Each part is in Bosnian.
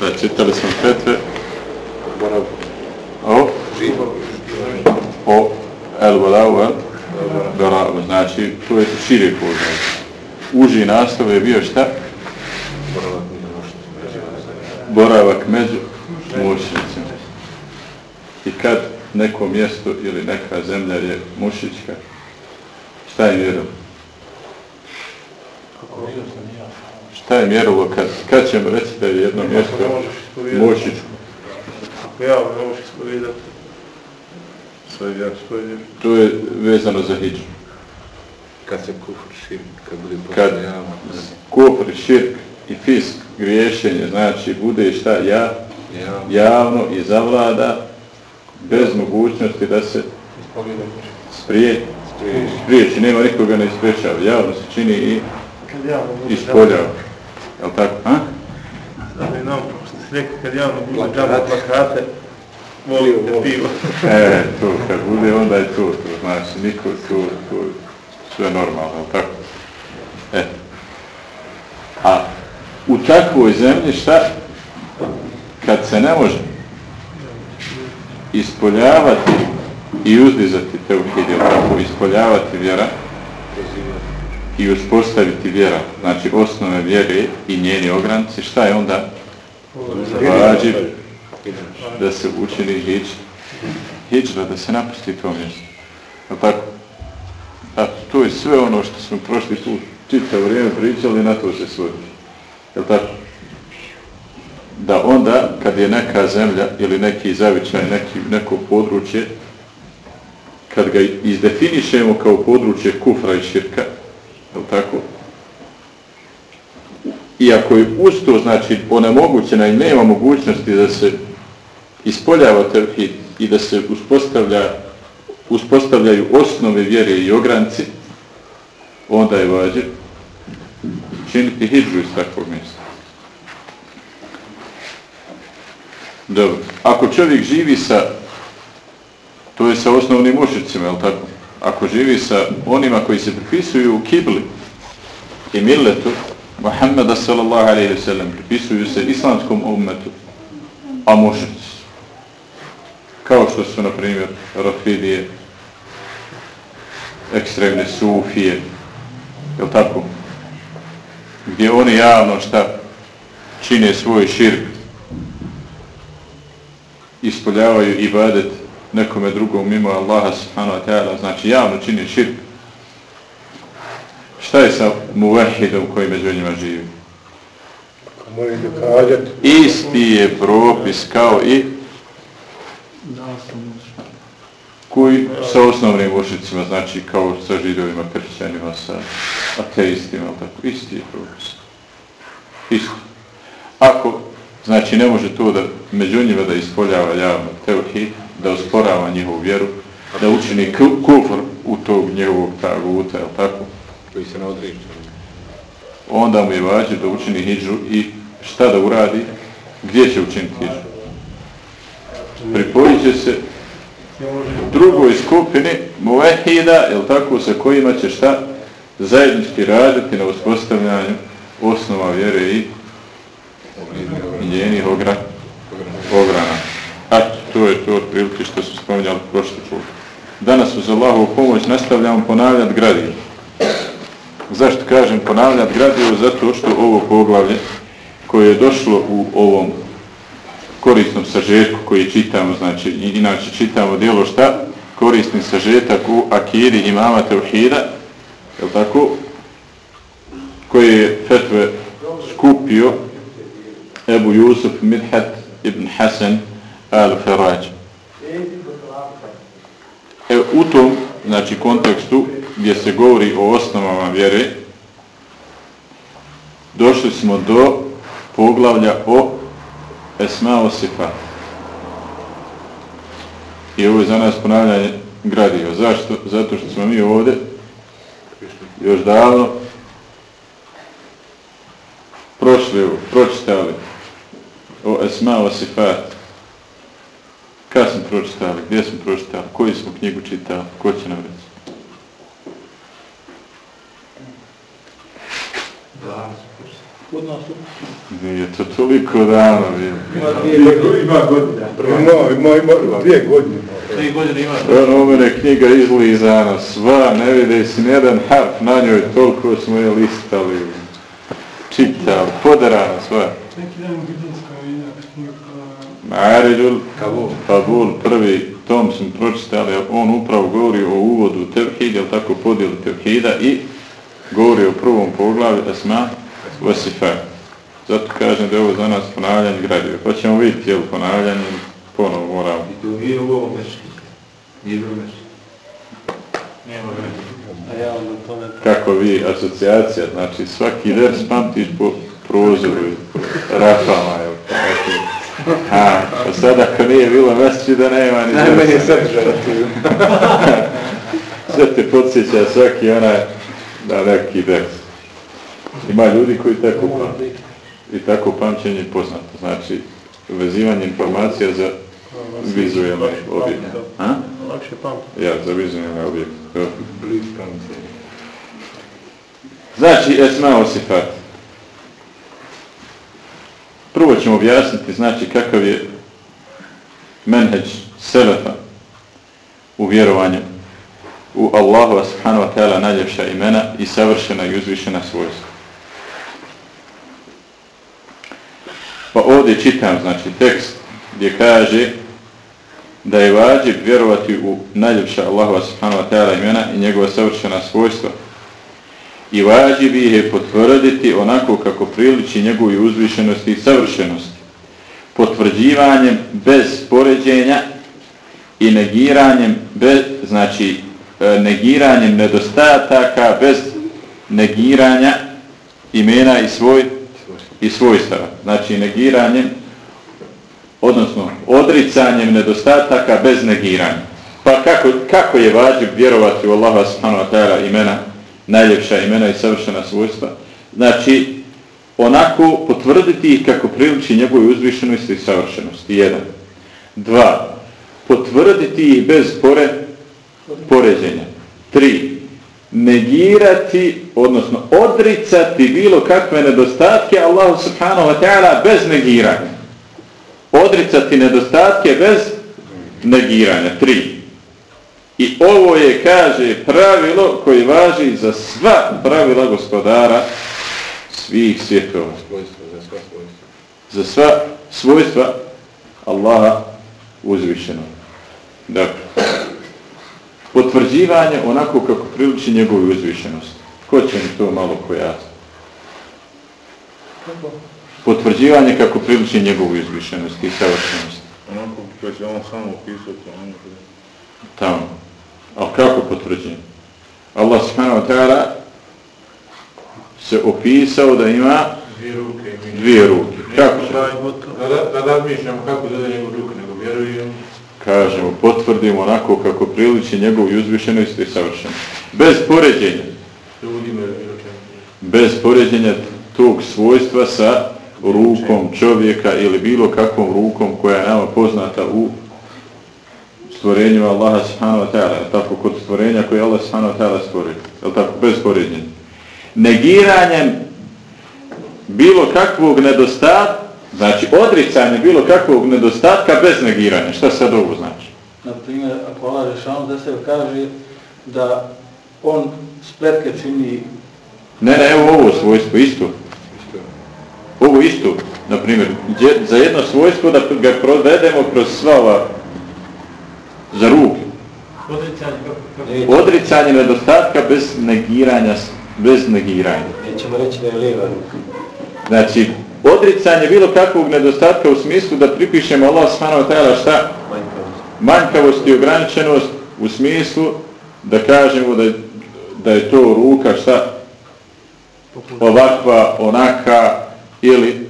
Da, čitali smo petve. O? O El Valau El Barau. Znači, to je širi poznat. Uži nastav je bio šta? Boravak među mušnicima. I kad neko mjesto ili neka zemlja je mušićka, šta je mjerilo? Šta je mjerilo kad, kad ćemo reći da je jedno mjesto mušićko? Ako ja ne možeš ispovedati svoj vjer, svoj vjer. To je vezano za hijđu. Kad se kufr širk, kad bude Kad postane javno. kufr, širk i fisk, griješenje, znači bude šta ja, Javno. javno i zavlada bez mogućnosti da se sprije, Spriječi. spriječi, nema nikoga ne isprečava, javno se čini i Kad ispoljava. Jel tako? A? Da bi nam ste rekli, kad javno bude džaba plakate, volite pivo. E, to kad bude, onda je to, to znači, niko, to, to, sve normalno, jel tako? E. A u takvoj zemlji šta? Kad se ne može ispoljavati i uzdizati te uhidje, tako, ispoljavati vjera i uspostaviti vjera, znači osnove vjere i njeni ogranci, šta je onda? Vađib da se učini hijđ, hijđra, da se napusti to mjesto. A tako? A to je sve ono što smo prošli tu čitav vrijeme pričali, na to se svodi. Je tako? Da onda, kad je neka zemlja ili neki zavičaj, neki, neko područje, kad ga izdefinišemo kao područje kufra i širka, je tako? Iako je usto, znači, onemogućena i nema mogućnosti da se ispoljava tevhid i da se uspostavlja, uspostavljaju osnove vjere i ogranci, onda je vađer činiti hijđu iz takvog mjesta. Dobro. Ako čovjek živi sa, to je sa osnovnim mušicima, je tako? Ako živi sa onima koji se pripisuju u kibli i milletu, Muhammeda sallallahu alaihi wa sallam, pripisuju se islamskom ummetu, a mušnici. Kao što su, na primjer, Rafidije, ekstremne sufije, je li tako? Gdje oni javno šta čine svoj širk, ispoljavaju ibadet nekome drugom mimo Allaha subhanahu wa ta'ala, znači javno čine širk. Šta je sa muvahidom koji među njima živi? Isti je propis kao i koji sa osnovnim mušicima, znači kao sa židovima, kršćanima, sa ateistima, tako, isti je propis. Isti. Ako, znači ne može to da među njima da ispoljava javno tevhid, da osporava njihovu vjeru, da učini ku- kufr u tog njegovog taguta, je tako? Koji se ne odriče. onda mu je vađe da učini hijđu i šta da uradi, gdje će učiniti hijđu. Pripojit će se drugoj skupini muvehida, jel tako, sa kojima će šta zajednički raditi na uspostavljanju osnova vjere i i njenih ogra, ograna. A to je to otprilike što su spominjali prošli put. Danas uz Allahovu pomoć nastavljamo ponavljati gradivo. Zašto kažem ponavljati gradivo? Zato što ovo poglavlje koje je došlo u ovom korisnom sažetku koji čitamo, znači inače čitamo dijelo šta? Korisni sažetak u Akiri imama Teuhida, je li tako? Koji je fetve skupio Ebu Jusuf Midhat ibn Hasan al-Faraj. E, u tom, znači, kontekstu gdje se govori o osnovama vjere, došli smo do poglavlja o Esma o Sifat. I ovo je za nas ponavljanje gradio. Zašto? Zato što smo mi ovdje još davno prošli, ovo, pročitali o Esma o Sifat. Kad smo pročitali? Gdje smo pročitali? Koju smo knjigu čitali? Ko će nam reći? Kod nas namazu? Nije to toliko dano bilo. Ima dvije godine. Ima godina. Ima, ima, ima, dvije godine. Tri godine ima. Ono u mene knjiga izlizana, sva, ne vide si nijedan harf na njoj, toliko smo je listali, čitali, podarana sva. Neki dan Biblijska je knjiga Ma'aridul Kabul. Kabul, prvi tom smo pročitali, on upravo govori o uvodu tevhid, jel tako podijeli tevhida i govori o prvom poglavi Asma Vasifa. Zato kažem da je ovo za nas ponavljanje gradiva. Pa ćemo vidjeti, jel ponavljanje, ponovo moramo. I to nije u ovom mešću. Nije u mešću. Nema vremena. A ja onda to ne Kako vi, asocijacija, znači svaki vers pamtiš po prozoru, i po rafama, jel tako. Ha, a sad ako nije bilo mjeseči da nema ni Najmanje versa. sadržaja tu. Sve te podsjeća svaki onaj na neki ders. Ima ljudi koji tako pamće. I tako pamćenje je poznato. Znači, vezivanje informacija za vizualne objekte. Ha? Lakše pamti. Ja, za vizualne objekte. To. Bliz pamće. Znači, esma osifat. Prvo ćemo objasniti, znači, kakav je menheđ selefa u vjerovanju u Allahu subhanahu wa ta'ala najljepša imena i savršena i uzvišena svojstva. Pa ovdje čitam, znači, tekst gdje kaže da je vađib vjerovati u najljepša Allahu subhanahu wa ta'ala imena i njegova savršena svojstva i vađib ih je potvrditi onako kako priliči njegovoj uzvišenosti i savršenosti. Potvrđivanjem bez poređenja i negiranjem bez, znači E, negiranjem nedostataka bez negiranja imena i svoj i svojstava. Znači negiranjem odnosno odricanjem nedostataka bez negiranja. Pa kako, kako je vađib vjerovati u Allaha subhanahu wa ta'ala imena najljepša imena i savršena svojstva. Znači, onako potvrditi ih kako priliči njegovoj uzvišenosti i savršenosti. Jedan. Dva. Potvrditi ih bez pore, poređenja. Tri. Negirati, odnosno odricati bilo kakve nedostatke Allahu subhanahu wa ta'ala bez negiranja. Odricati nedostatke bez negiranja. Tri. I ovo je, kaže, pravilo koji važi za sva pravila gospodara svih svjetova. Za sva svojstva. Za sva svojstva Allaha uzvišeno. Dakle, potvrđivanje onako kako priliči njegovu uzvišenost. Ko će mi to malo pojasniti? Potvrđivanje kako priliči njegovu uzvišenost i savršenost. Onako koji će on samo upisati, on Tamo. Ali kako potvrđenje? Allah subhanahu wa ta'ala se opisao da ima Dvije ruke dvije ruke. Kako će? Da, da, da razmišljamo kako da da njegov ruke, nego vjerujem. Kažemo, potvrdimo onako kako priliči njegovu uzvišenost i savršenost. Bez poređenja. Bez poređenja tog svojstva sa rukom čovjeka ili bilo kakvom rukom koja je nama poznata u stvorenju Allaha subhanahu wa ta'ala, tako kod stvorenja koje je Allah subhanahu wa ta'ala stvorio, je tako, bez porednjenja. Negiranjem bilo kakvog nedostatka, znači odricanje bilo kakvog nedostatka bez negiranja. Šta sad ovo znači? Na primjer, ako Allah Žešanu za sebe kaže da on spletke čini Ne, ne, evo ovo svojstvo, isto. Ovo isto, na primjer, gdje- za jedno svojstvo da ga provedemo kroz sva ova za ruke. odricanje Odricanje nedostatka bez negiranja, bez negiranja. Nećemo reći da je lijeva ruka. Znači, odricanje bilo kakvog nedostatka u smislu da pripišemo Allah subhanahu wa ta'ala šta? Manjkavost. I ograničenost u smislu da kažemo da, je- da je to ruka šta? Ovakva, onaka ili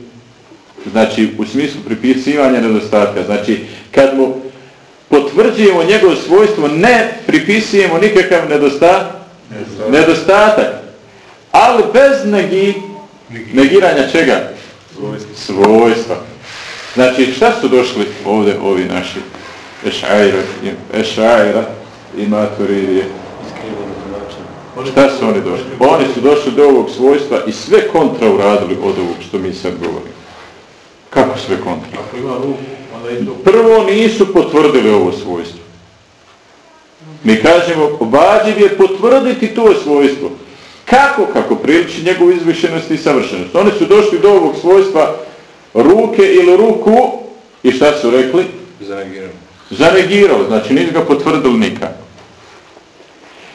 znači u smislu pripisivanja nedostatka. Znači, kad mu potvrđujemo njegovo svojstvo, ne pripisujemo nikakav nedostatak, nedostatak, ali bez negi, negiranja čega? Svojstva. Znači, šta su došli ovdje ovi naši ešajra, ešajra i tumačenje. Šta su oni došli? Oni su došli do ovog svojstva i sve kontra uradili od ovog što mi sad govorimo. Kako sve kontra? Prvo nisu potvrdili ovo svojstvo. Mi kažemo, vađiv je potvrditi to svojstvo. Kako? Kako priliči njegovu izvišenost i savršenost. Oni su došli do ovog svojstva ruke ili ruku i šta su rekli? Zanegirano. Zanegirali, znači nisu ga potvrdili nikako.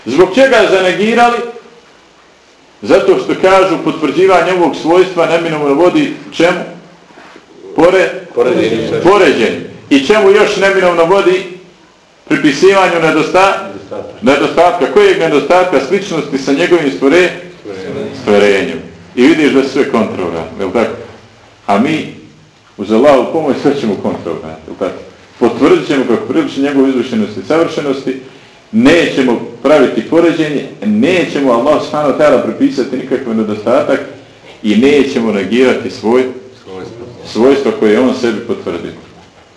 Zbog čega zanegirali? Zato što kažu potvrđivanje ovog svojstva neminovno vodi čemu? Pore? Poređenje. Poređenje. I čemu još neminovno vodi? Pripisivanju nedosta... nedostatka. Kojeg nedostatka? Sličnosti sa njegovim stvore... stvorenjem. I vidiš da sve kontrola. Je tako? A mi uz Allahu pomoć sve ćemo kontrola. Je tako? Potvrdit ćemo kako priliči njegovu izvršenosti i savršenosti nećemo praviti poređenje, nećemo Allah ta'ala pripisati nikakve nedostatak i nećemo negirati svoj svojstvo koje je on sebi potvrdio.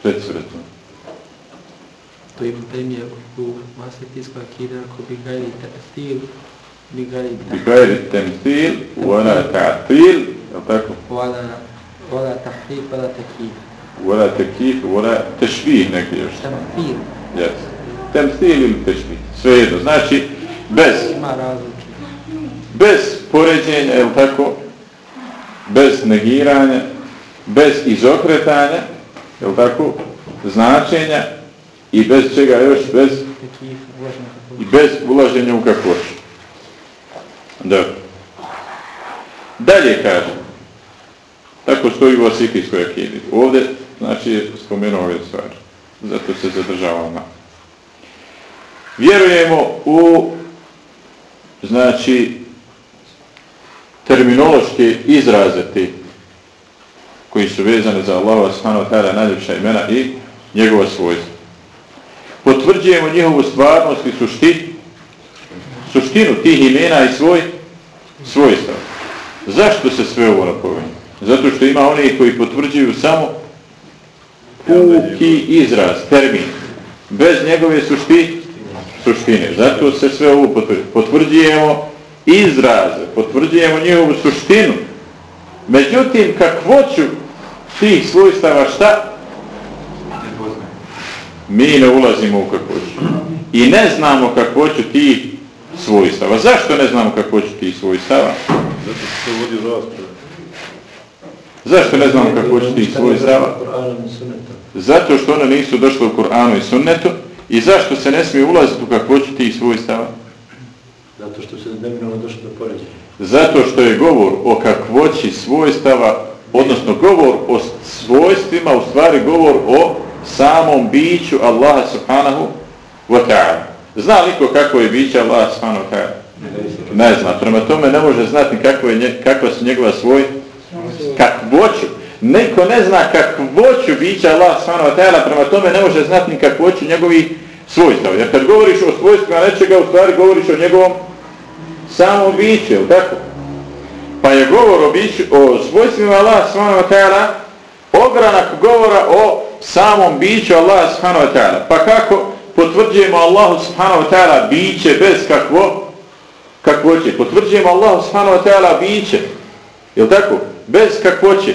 Predsvretno. To ima premije u Masetijskoj akide, ako bi gajli ta'til, bi gajli Bi gajli temtil, wala ta'til, je tako? Wala, wala tahrif, wala takif. Wala takif, wala tešvih neki još. Tamfir. Yes. Temtil ili tešvih. Sve jedno. Znači, bez, Ima različite. bez poređenja, je tako? Bez negiranja, bez izokretanja, je tako? Značenja i bez čega još, bez i bez ulaženja u kakvoću. Da. Dalje kaže, tako stoji u Osikijskoj akidi. Ovdje, znači, spomenuo ove stvari. Zato se zadržavamo. Vjerujemo u, znači, terminološke izraze koji su vezane za Allaha subhanahu wa ta'ala najljepša imena i njegova svojstva. Potvrđujemo njihovu stvarnost i suštinu, suštinu tih imena i svoj svojstva. Zašto se sve ovo napominje? Zato što ima oni koji potvrđuju samo puki izraz, termin, bez njegove sušti, suštine. Zato se sve ovo potvrđuje. Potvrđujemo izraze, potvrđujemo njihovu suštinu. Međutim, kakvoću tih svojstava šta? Mi ne ulazimo u kakvoću. I ne znamo kakvoću tih svojstava. Zašto ne znamo kakvoću tih svojstava? Zato što se vodi rasprave. Zašto ne znamo kakvoću tih svojstava? Zato što one nisu došle u Kur'anu i sunnetu. I zašto se ne smije ulaziti u kakvoću tih svojstava? Zato što se neminovno došlo do poređenja. Zato što je govor o kakvoći svojstava, odnosno govor o svojstvima, u stvari govor o samom biću Allaha subhanahu wa ta'ala. Zna li ko kako je biće Allaha subhanahu wa ta'ala? Ne zna. Prema tome ne može znati kako je kako su njegova svoj kakvoću. Neko ne zna kakvoću bića Allaha subhanahu wa ta'ala, prema tome ne može znati ni kakvoću njegovih svojstava. Jer kad govoriš o svojstvima nečega, u stvari govoriš o njegovom samom biću, je tako? Pa je govor o, biću, o svojstvima Allaha subhanahu wa ta'ala ogranak govora o samom biću Allaha subhanahu wa ta'ala. Pa kako potvrđujemo Allahu subhanahu wa ta'ala biće bez kakvo? Kakvoće. Potvrđujemo Allahu subhanahu wa ta'ala biće. Je tako? Bez kakvoće.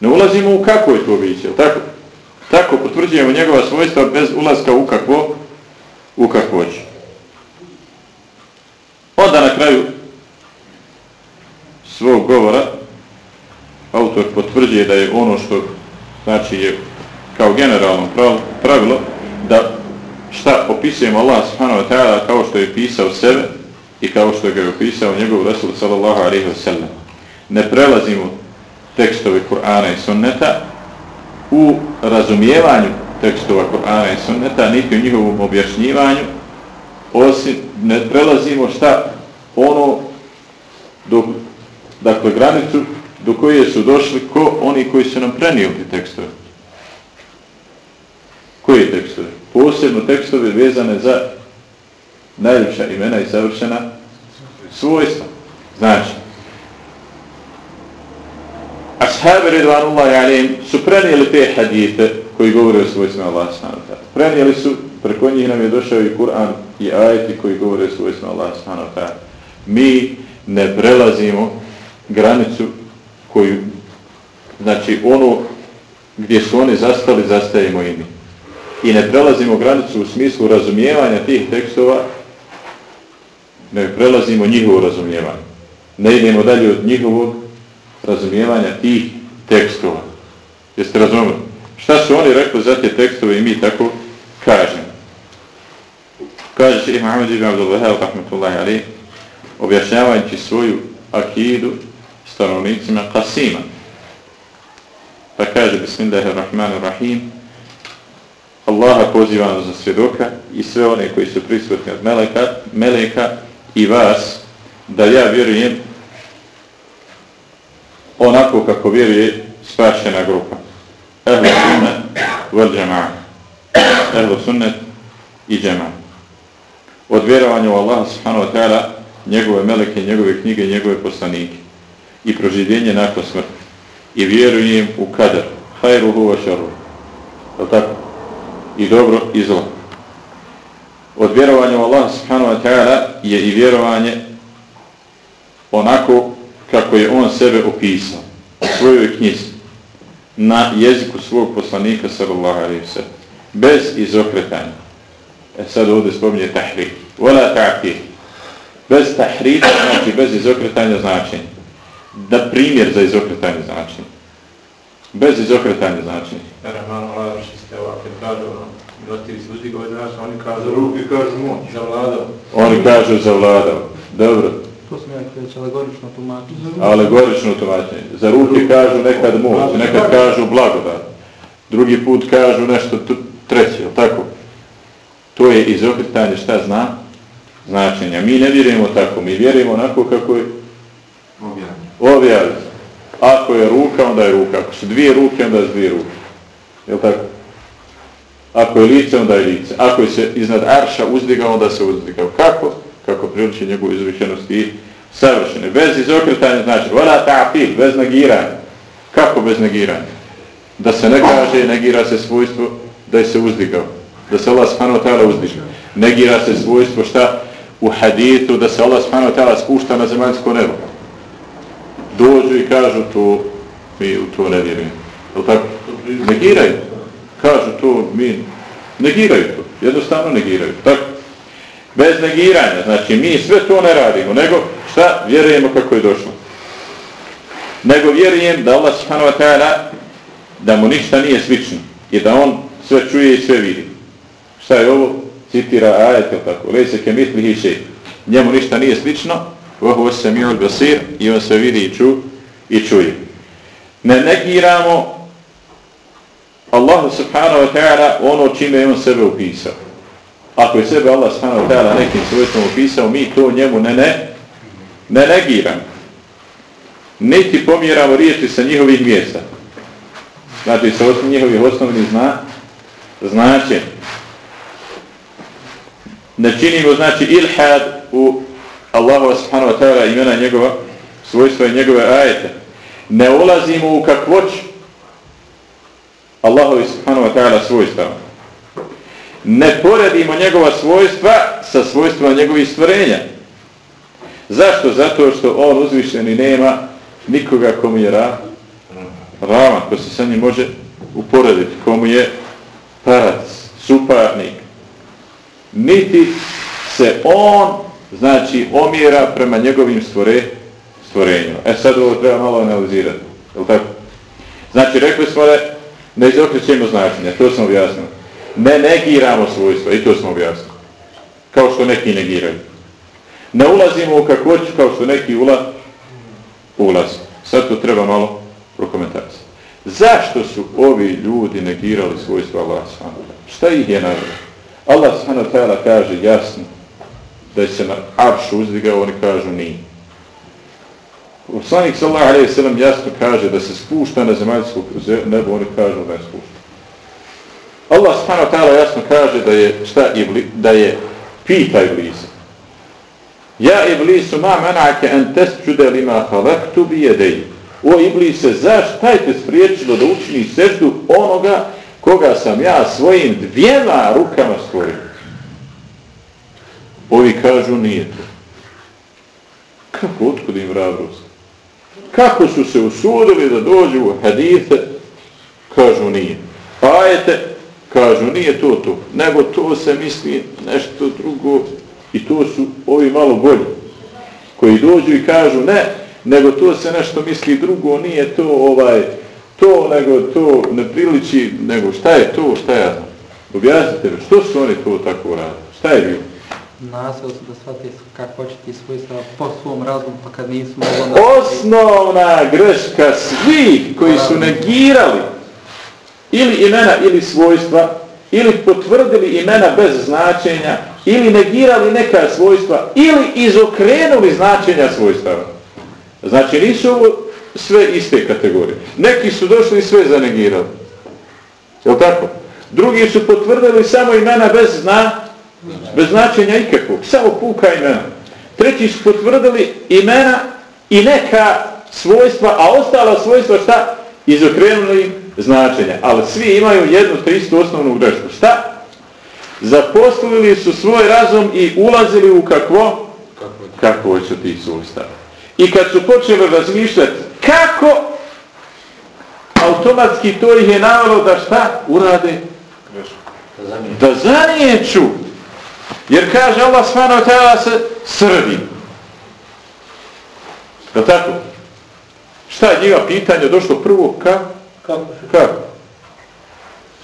Ne ulazimo u kako je to biće, je tako? Tako potvrđujemo njegova svojstva bez ulaska u kakvo? U kakvoće. Onda na kraju svog govora autor potvrđuje da je ono što znači je kao generalno pravilo da šta opisujemo Allah subhanahu wa ta'ala kao što je pisao sebe i kao što ga je opisao njegov Rasul sallallahu alaihi wa sallam. Ne prelazimo tekstove Kur'ana i sunneta u razumijevanju tekstova Kur'ana i sunneta, niti u njihovom objašnjivanju, osim ne prelazimo šta ono do, dakle granicu do koje su došli ko oni koji su nam prenijeli tekstove. Koje tekstove? Posebno tekstove vezane za najljepša imena i savršena svojstva. Znači, ashabi redvanullahi alim su prenijeli te hadite koji govore o svojstvima Allah s.w.t. Prenijeli su, preko njih nam je došao i Kur'an i ajeti koji govore o svojstvima Allah s.w.t. Mi ne prelazimo granicu koju, znači ono gdje su oni zastali, zastajemo i mi. I ne prelazimo granicu u smislu razumijevanja tih tekstova, ne prelazimo njihovo razumijevanje. Ne idemo dalje od njihovog razumijevanja tih tekstova. Jeste razumili? Šta su oni rekli za te tekstove i mi tako kažemo? Kaže šeha Muhammed ibn Abdul Wahab, rahmatullahi alaih, objašnjavajući svoju akidu stanovnicima Qasima. Pa kaže, bismillahirrahmanirrahim, Allaha pozivamo za svjedoka i sve one koji su prisutni od meleka, meleka i vas, da ja vjerujem onako kako vjeruje spašena grupa. Ehlu sunnet vel džema'a. Ehlu sunnet i džema'a. Od vjerovanja u Allaha subhanahu wa ta'ala, njegove meleke, njegove knjige, njegove poslanike i proživljenje nakon smrti. I vjerujem u kader. Hajruhu wa šarru. Je tako? I dobro i zlo. Od vjerovanja u Allah subhanahu wa ta'ala je i vjerovanje onako kako je on sebe opisao u svojoj knjizi na jeziku svog poslanika sallallahu alaihi wa sallam bez izokretanja. E sad ovdje spominje tahrif vola ta'fir bez tahrif znači bez izokretanja značenja. Da primjer za izokretanje značenja bez izokretanja Rahman Allah, za nas, oni kažu ruki, kažu moć, zavladao. oni kažu zavladao dobro To sam ja kreći, alegorično tumačenje. alegorično tumačenje. Za ruke kažu nekad moć, nekad kažu blagodat. Drugi put kažu nešto treće, tako? To je izokretanje šta zna? Značenja. Mi ne vjerujemo tako, mi vjerujemo onako kako je objavljeno. Ako je ruka, onda je ruka. Ako su dvije ruke, onda je dvije ruke. Je tako? Ako je lice, onda je lice. Ako je se iznad arša uzdigao, onda se uzdigao. Kako? kako priliči njegovu izvršenost i savršene. Bez izokretanja znači, voda ta'fil, bez negiranja. Kako bez negiranja? Da se ne kaže, negira se svojstvo da je se uzdigao. Da se Allah subhanahu wa ta'ala uzdiže. Negira se svojstvo šta? U haditu da se Allah subhanahu wa ta'ala spušta na zemaljsko nebo. Dođu i kažu to, mi u to ne vjerujemo. Jel tako? Negiraju. Kažu to, mi negiraju to. Jednostavno negiraju. Tako? bez negiranja. Znači, mi sve to ne radimo, nego šta? Vjerujemo kako je došlo. Nego vjerujem da Allah subhanahu wa ta'ala da mu ništa nije slično i da on sve čuje i sve vidi. Šta je ovo? Citira ajet, ili tako? Lejse ke mitlihi še. Njemu ništa nije slično, vohu se mi i on se vidi i, ču, i čuje. Ne negiramo Allahu subhanahu wa ta'ala ono čime je on sebe upisao. Ako je sebe Allah subhanahu wa ta'ala nekim svojstvom upisao, mi to njemu ne ne, ne negiramo. Niti pomjeramo riječi sa njihovih mjesta. Znači sa osnovi njihovih osnovnih zna, značenja. Ne činimo znači ilhad u Allahova subhanahu wa ta'ala imena njegova, svojstva i njegove ajete. Ne ulazimo u kakvoć Allahu subhanahu wa ta'ala svojstva. ne poredimo njegova svojstva sa svojstvama njegovih stvorenja. Zašto? Zato što on uzvišen i nema nikoga komu je ra, ravan, ko se sa njim može uporediti, komu je parac, suparnik. Niti se on, znači, omjera prema njegovim stvore, stvorenjima. E sad ovo treba malo analizirati. Je tako? Znači, rekli smo da ne izokrećemo značenja, to smo objasnili. ne negiramo svojstva, i to smo objasnili. Kao što neki negiraju. Ne ulazimo u kakvoću kao što neki ula, ulazi. Sad to treba malo prokomentarati. Zašto su ovi ljudi negirali svojstva Allah s.a. Šta ih je nagrao? Allah s.a. kaže jasno da se na aršu uzdigao, oni kažu nije. Poslanik sallallahu alejhi ve sellem jasno kaže da se spušta na zemaljsko nebo, oni kažu da je spušta. Allah subhanahu wa ta'ala jasno kaže da je šta ibli, da je pita iblisa. Ja iblisu ma manake an tasjuda lima khalaqtu bi yaday. O iblise, zašto taj te spriječilo da učini seždu onoga koga sam ja svojim dvijema rukama stvorio? Ovi kažu nije to. Kako, otkud im hrabrost? Kako su se usudili da dođu u hadite? Kažu nije. Ajete? Kažu nije to to. Nego to se misli nešto drugo. I to su ovi malo bolji. Koji dođu i kažu ne, nego to se nešto misli drugo. Nije to ovaj to, nego to ne priliči, nego šta je to, šta je znam. Objasnite mi, što su oni to tako radili? Šta je bilo? Nasel su da shvati kako će ti svojstva po svom razumu, pa kad nisu da... Osnovna greška svih koji su negirali ili imena ili svojstva, ili potvrdili imena bez značenja, ili negirali neka svojstva, ili izokrenuli značenja svojstava. Znači nisu ovo sve iste kategorije. Neki su došli i sve zanegirali. Je tako? Drugi su potvrdili samo imena bez zna, bez značenja ikakvog. Samo puka imena. Treći su potvrdili imena i neka svojstva, a ostala svojstva šta? Izokrenuli značenja. Ali svi imaju jednu tristu osnovnu grešku. Šta? Zaposlili su svoj razum i ulazili u kakvo? Kako će ti svojstava. I kad su počeli razmišljati kako automatski to ih je navalo da šta urade? Da zaniječu. Jer kaže Allah svano tela se srdi. Je tako? Šta je njega pitanje došlo prvo? Ka? Kako? Kako?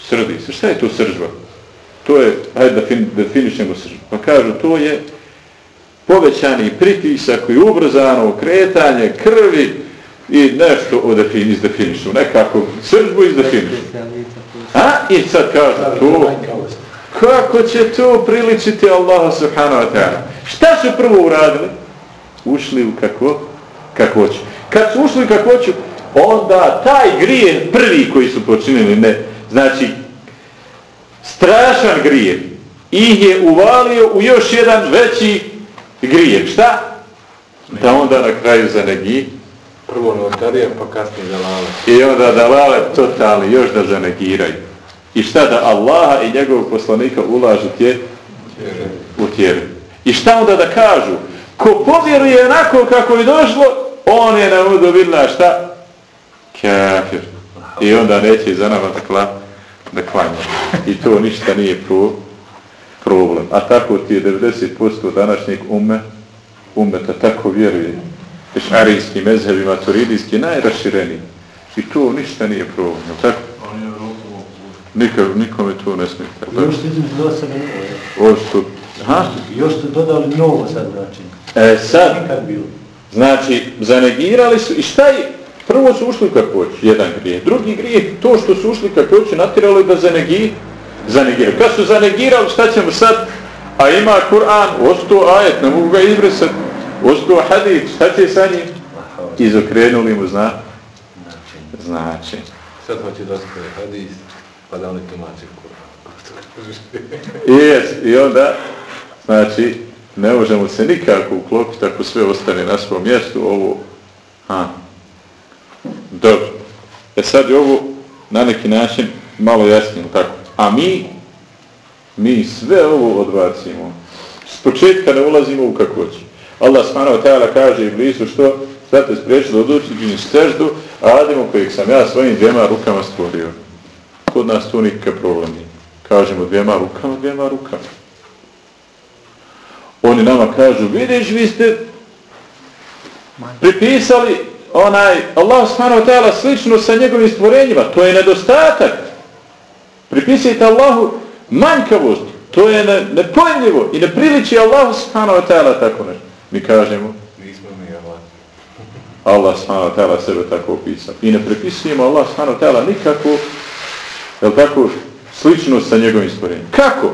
Srdi se. Šta je to sržba? To je, hajde da fin, definišemo sržbu. Pa kažu, to je povećani pritisak i ubrzano kretanje krvi i nešto odefini, izdefinišu. Nekako sržbu izdefinišu. A? I sad kažu, to, kako će to priličiti Allah subhanahu wa ta'ala? Šta su prvo uradili? Ušli u kakvo? Kakvoću. Kad su ušli u kakvoću, onda taj grije prvi koji su počinili, ne, znači, strašan grije, ih je uvalio u još jedan veći grije. Šta? Da onda na kraju zanegi. Prvo notarija, pa kasnije dalale. I onda dalale totalni još da zanegiraju. I šta da Allaha i njegovog poslanika ulažu tje? U tjeru. I šta onda da kažu? Ko povjeruje onako kako je došlo, on je na udu vidna šta? Kafir. I onda neće za nama da, kla, da klanja. I to ništa nije pro, problem. A tako ti je 90% današnjeg ume, umeta tako vjeruje. Ešarijski mezhebi, maturidijski, najrašireniji. I to ništa nije problem. Tako? Nikad, nikome to ne smije. Još ste dodali novo. Ovo što... Ha? Još ste dodali novo sad znači. E sad, znači, zanegirali su, i šta je, prvo su ušli kako hoće, jedan grije. Drugi grije, to što su ušli kako hoće, natiralo da zanegi, zanegirali. Kad su zanegirali, šta ćemo sad? A ima Kur'an, ostao ajet, ne mogu ga izbrisati. Ostao hadith, šta će sa njim? Izokrenuli mu zna, znači. Sad hoće dostaviti hadis, pa da oni tumači Kur'an. Yes, I onda, znači, ne možemo se nikako uklopiti ako sve ostane na svom mjestu, ovo, ha, dobro. E sad je ovo na neki način malo jasnije, tako. A mi, mi sve ovo odbacimo. S početka ne ulazimo u kakvoći. Allah smanova kaže i blizu što, sad te spriječi da odluči steždu, a radimo kojeg sam ja svojim dvijema rukama stvorio. Kod nas tu nikakav problem nije. Kažemo dvijema rukama, dvijema rukama. Oni nama kažu, vidiš, vi ste pripisali onaj Allah subhanahu wa ta'ala slično sa njegovim stvorenjima. To je nedostatak. Pripisajte Allahu manjkavost. To je ne, nepojemljivo i ne priliči Allahu subhanahu wa ta'ala tako nešto. Mi kažemo, Nismo mi Allah. Allah subhanahu wa ta'ala sebe tako opisao. I ne pripisujemo Allah subhanahu wa ta'ala nikako, je tako, sličnost sa njegovim stvorenjem. Kako?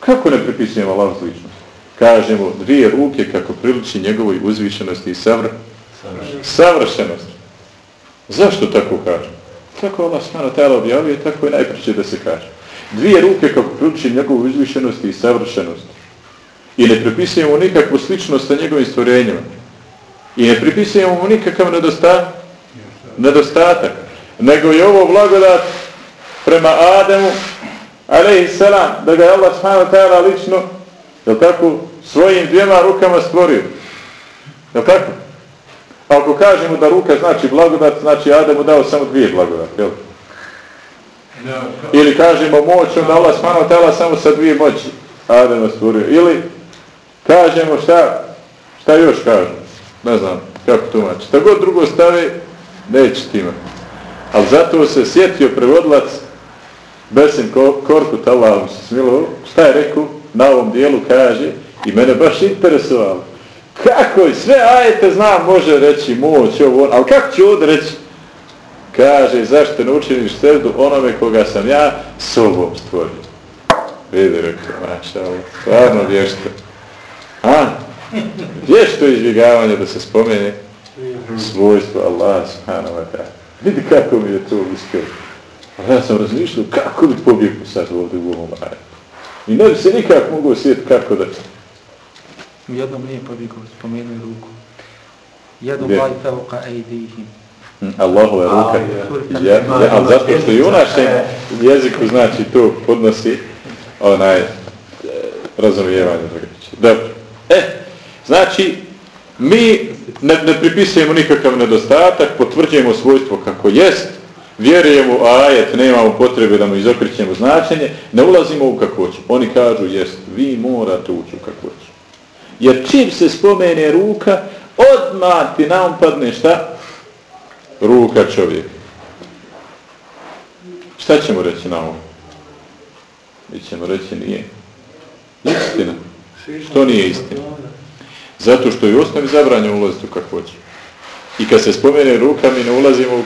Kako ne pripisujemo Allahu sličnost? Kažemo dvije ruke kako priliči njegovoj uzvišenosti i savr savršenosti. Zašto tako kažemo? Tako Allah subhanahu tajla ta'ala objavio, tako je najpriče da se kaže. Dvije ruke kako priliči njegovoj uzvišenosti i savršenosti. I ne pripisujemo nikakvu sličnost sa njegovim stvorenjima. I ne pripisujemo mu nikakav nedostatak, nedostatak. Nego je ovo blagodat prema Ademu, alaihissalam, da ga je Allah subhanahu wa ta'ala lično, jel tako, svojim dvijema rukama stvorio. Jel tako? Ako kažemo da ruka znači blagodat, znači Ademu dao samo dvije blagodat, jel? Ili kažemo moć, onda Allah subhanahu ta'ala samo sa dvije moći. Adema stvorio. Ili kažemo šta, šta još kažemo? Ne znam kako tumači. Šta god drugo stave, neće tima. Ali zato se sjetio prevodilac Besim Korkut, Allah mu se smilo, šta je rekao? Na ovom dijelu kaže, i mene baš interesovalo. Kako je, sve ajete znam, može reći moć, ovo, ali kako ću ovdje reći? Kaže, zašto ne učiniš srdu onome koga sam ja sobom stvorio? Vidi, rekao, maša, stvarno vješto. A? Vješto izbjegavanje da se spomene svojstvo Allah, subhanahu wa ta'ala. Vidi kako mi je to uspio. A ja sam razmišljao kako bi pobjegao sad ovdje u ovom ajetu. I ne bi se nikak mogu osjetiti kako da će. U jednom nije pobjegao, spomenuo ruku. Jednom laj fevka ejdihim. Allahove ruka. Ja, ja, ali zato što i u našem jeziku znači to podnosi onaj e, razumijevanje drugačije. Dobro. E, znači, mi ne, ne pripisujemo nikakav nedostatak, potvrđujemo svojstvo kako jest, vjerujemo u ajet, nemamo potrebe da mu izokrićemo značenje, ne ulazimo u kakvoću. Oni kažu, jest, vi morate ući u kakvoću. Jer čim se spomene ruka, odmah ti nam padne šta? Ruka čovjeka. Šta ćemo reći na ovo? Mi ćemo reći nije. Istina. Što nije istina? Zato što je u osnovi zabranje ulaziti u kakvoću. I kad se spomene ruka, mi ne ulazimo u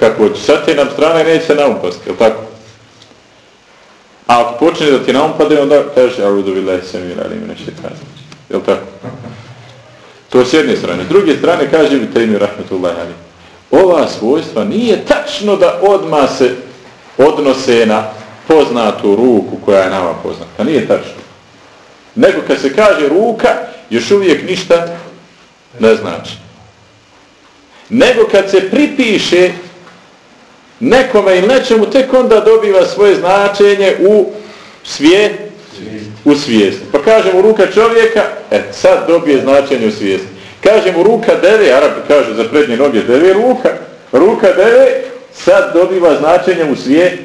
kako, kakvoću. Sad će nam strane neće naumpasti, je tako? A ako počne da ti naumpade, onda kaže, a udu vilaj se mi radi, mene neće. Je li tako? To s jedne strane. S druge strane, kaže mi tajmi rahmetullahi ali. Ova svojstva nije tačno da odma se odnose na poznatu ruku koja je nama poznata. Nije tačno. Nego kad se kaže ruka, još uvijek ništa ne znači. Nego kad se pripiše nekome i nečemu, tek onda dobiva svoje značenje u svijet, u svijest. Pa kažemo ruka čovjeka, e, sad dobije značenje u svijest. Kažemo ruka deve, Arabi kaže za prednje noge deve, ruka, ruka deve, sad dobiva značenje u svijet,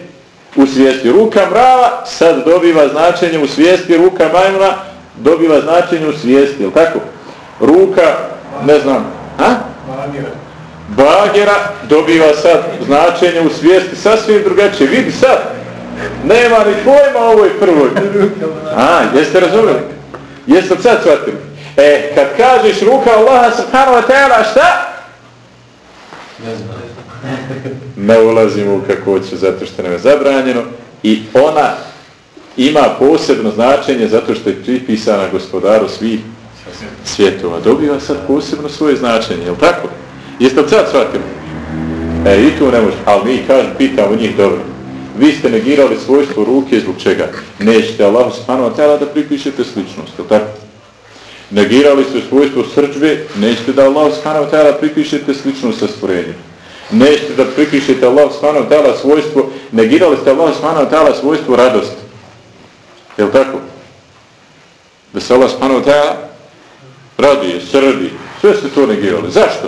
u svijesti. Ruka mrava sad dobiva značenje u svijesti, ruka majmuna dobiva značenje u svijesti, je tako? Ruka, ne znam, a? Bagera dobiva sad značenje u svijesti, sasvim drugačije. Vidi sad, nema ni pojma ovoj prvoj. A, jeste razumeli? Jeste sad shvatili? E, kad kažeš ruka Allaha subhanahu wa ta'ala, šta? Ne znam. Ne ulazimo u kakvoću zato što nam je zabranjeno i ona ima posebno značenje zato što je pripisana gospodaru svih svjetova. Dobiva sad posebno svoje značenje, je li tako? Jeste li sad shvatili? E, i tu ne može, ali mi kažem, pitamo njih dobro. Vi ste negirali svojstvo ruke zbog čega? Nećete Allah subhanahu wa ta'ala da pripišete sličnost, je tako? Negirali ste svojstvo srđbe, nećete da Allah subhanahu wa ta'ala pripišete sličnost sa stvorenjem nećete da pripišete Allah subhanahu wa ta'ala svojstvo, negirali ste Allah subhanahu wa ta'ala svojstvo radosti. Je tako? Da se Allah subhanahu wa ta'ala raduje, srdi, sve ste to negirali. Zašto?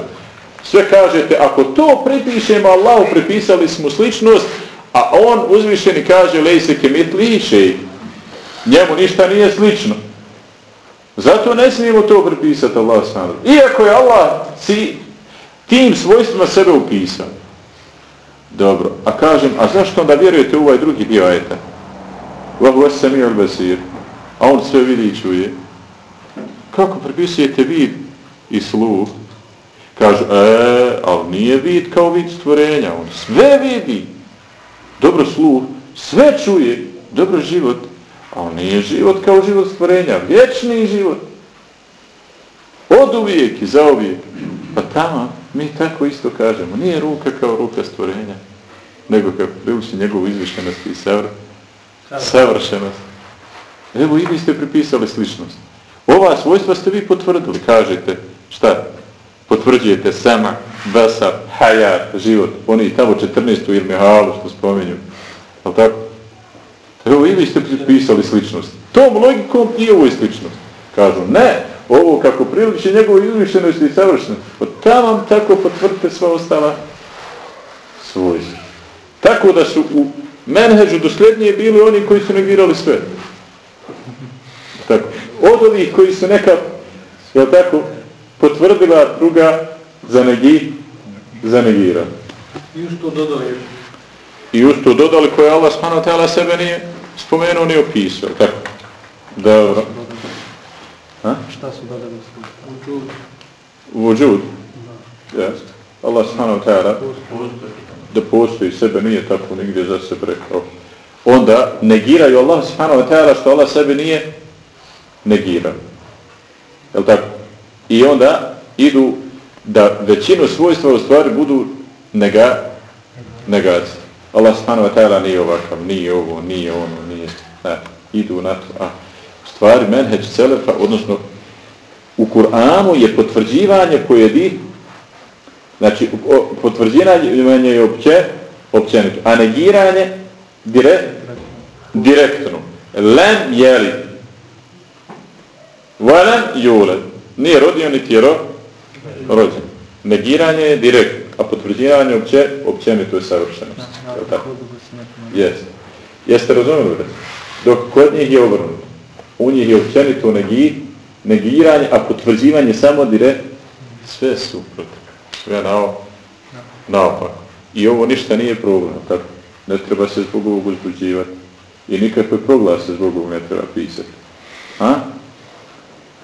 Sve kažete, ako to pripišemo Allahu, pripisali smo sličnost, a on uzvišeni kaže, lej se kemit liše, njemu ništa nije slično. Zato ne smijemo to pripisati Allah subhanahu. Iako je Allah si tim svojstvima sebe upisao. Dobro, a kažem, a zašto onda vjerujete u ovaj drugi dio ajeta? Vahu esami al basir. A on sve vidi i čuje. Kako pripisujete vi i sluh? Kažu, e, ali nije vid kao vid stvorenja. On sve vidi. Dobro sluh, sve čuje. Dobro život. A on nije život kao život stvorenja. Vječni život. Od uvijek i za uvijek. Pa tamo Mi tako isto kažemo. Nije ruka kao ruka stvorenja, nego kako priliči njegovu izvišenost i savr savršenost. Evo i vi ste pripisali sličnost. Ova svojstva ste vi potvrdili. Kažete, šta? Potvrđujete sama, basa, hajat, život. Oni tamo 14. ili mehalu što spominju. Al tako? Evo i vi ste pripisali sličnost. Tom logikom i ovo je sličnost. Kažu, ne, ovo kako priliči njegovoj izmišljenosti i savršenost, od tamo tako potvrdite sva ostala svojstva. Tako da su u menheđu dosljednije bili oni koji su negirali sve. Tako. Od ovih koji su neka, je tako, potvrdila druga za negi, za negira. I uz to dodali I uz to dodali koje Allah smano tela sebe nije spomenuo ni opisao. Tako. Dobro. Ha? Šta su dodali u Vujud. Yes. Allah wa ta'ala da postoji sebe nije tako nigdje za sebe rekao. Onda negiraju Allah wa ta'ala što Allah sebe nije negirao. Je tako? I onda idu da većinu svojstva u stvari budu nega, negacije. Allah subhanahu wa ta'ala nije ovakav, nije ovo, nije ono, nije... Ne, idu na to. A, stvari menheđ celefa, odnosno u Kur'anu je potvrđivanje pojedi, znači potvrđivanje je opće, općenito, a negiranje dire, direktno. Lem jeli. Valem jule. Nije rodio, niti je ro, rođen. Negiranje je direktno, a potvrđivanje opće, općenito je savršenost. Jeste. Jeste razumili? Dok kod njih je obrnuto. U njih je općenito negi, negiranje, a potvrđivanje samo dire sve suprotno. Sve nao, naopak. I ovo ništa nije problem. Tako? Ne treba se zbog ovog uzbuđivati. I nikakve proglase zbog ovog ne treba pisati. A?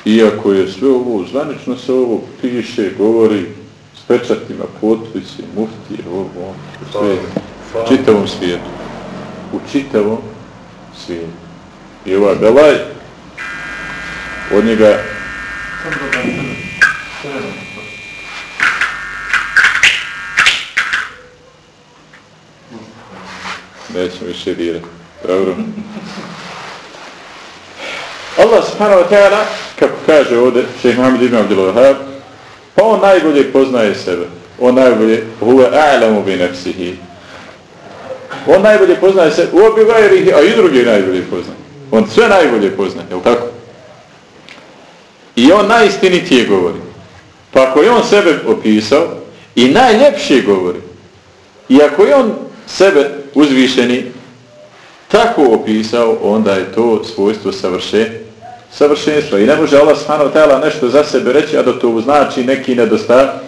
Iako je sve ovo, zvanično se ovo piše, govori, s pečatima, potpisi, mufti, ovo, sve, u čitavom svijetu. U čitavom svijetu. I ovaj Belaj, od njega nećemo više dirati. Dobro. Allah subhanahu wa ta'ala, kako kaže ovdje šeheh Muhammed ibn Abdul Wahab, pa on najbolje poznaje sebe. On najbolje, huve a'lamu bi nefsihi. On najbolje poznaje sebe, u obi gajrihi, a i drugi najbolje poznaje. On sve najbolje poznaje, je tako? I on najistinitije govori. Pa ako je on sebe opisao i najljepše govori, i ako je on sebe uzvišeni tako opisao, onda je to svojstvo savrše, savršenstva. I ne može Allah subhanahu ta'ala nešto za sebe reći, a da to znači neki nedostatak,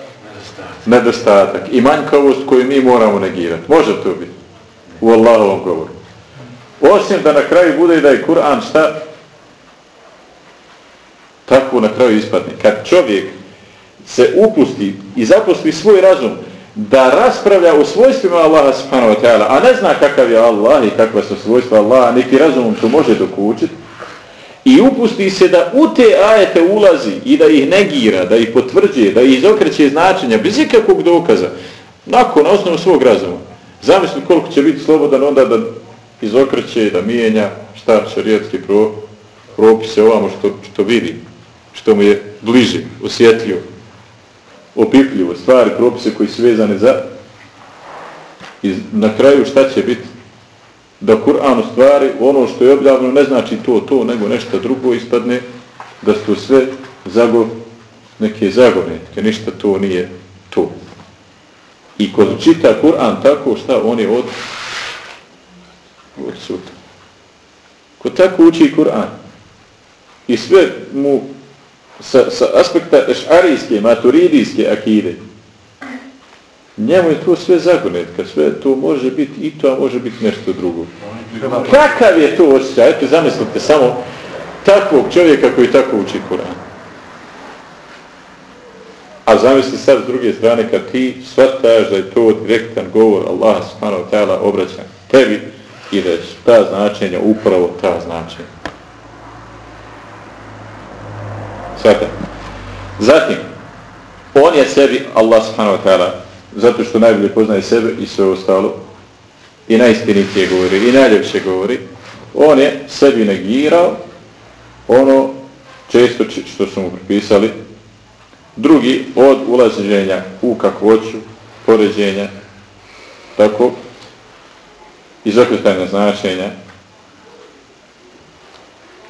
nedostatak i manjkavost koju mi moramo negirati. Može to biti u Allahovom govoru. Osim da na kraju bude da je Kur'an šta tako na kraju ispadne. Kad čovjek se upusti i zaposli svoj razum da raspravlja o svojstvima Allaha subhanahu wa ta'ala, a ne zna kakav je Allah i kakva su svojstva Allaha, niti razumom to može dokučiti, i upusti se da u te ajete ulazi i da ih negira, da ih potvrđuje, da ih izokreće značenja, bez ikakvog dokaza, nakon, na osnovu svog razuma. Zamisli koliko će biti slobodan onda da izokreće, da mijenja šta šarijetski pro, propise ovamo što, što vidi, što mu je bliže, osjetljivo opipljivo stvari, propise koji su vezane za i na kraju šta će biti da Kur'an u stvari ono što je objavljeno ne znači to, to, nego nešto drugo ispadne da su sve zago, neke zagonetke, ništa to nije to. I ko čita Kur'an tako šta on je od od suta. Ko tako uči Kur'an i sve mu sa, sa aspekta ešarijske, maturidijske akide, njemu je to sve zagonetka, sve to može biti i to, a može biti nešto drugo. Kakav je to osjećaj? Eto, zamislite samo takvog čovjeka koji tako uči Kur'an. A zamisli sad s druge strane kad ti shvataš da je to direktan govor Allaha subhanahu wa ta'ala obraćan tebi i da je ta značenja upravo ta značenja. Svata. Zatim, on je sebi, Allah subhanahu wa ta'ala, zato što najbolje poznaje sebe i sve ostalo, i najistinitije govori, i najljepše govori, on je sebi negirao ono često što su mu pripisali, drugi od ulaženja u kakvoću, poređenja, tako, izokretanja značenja,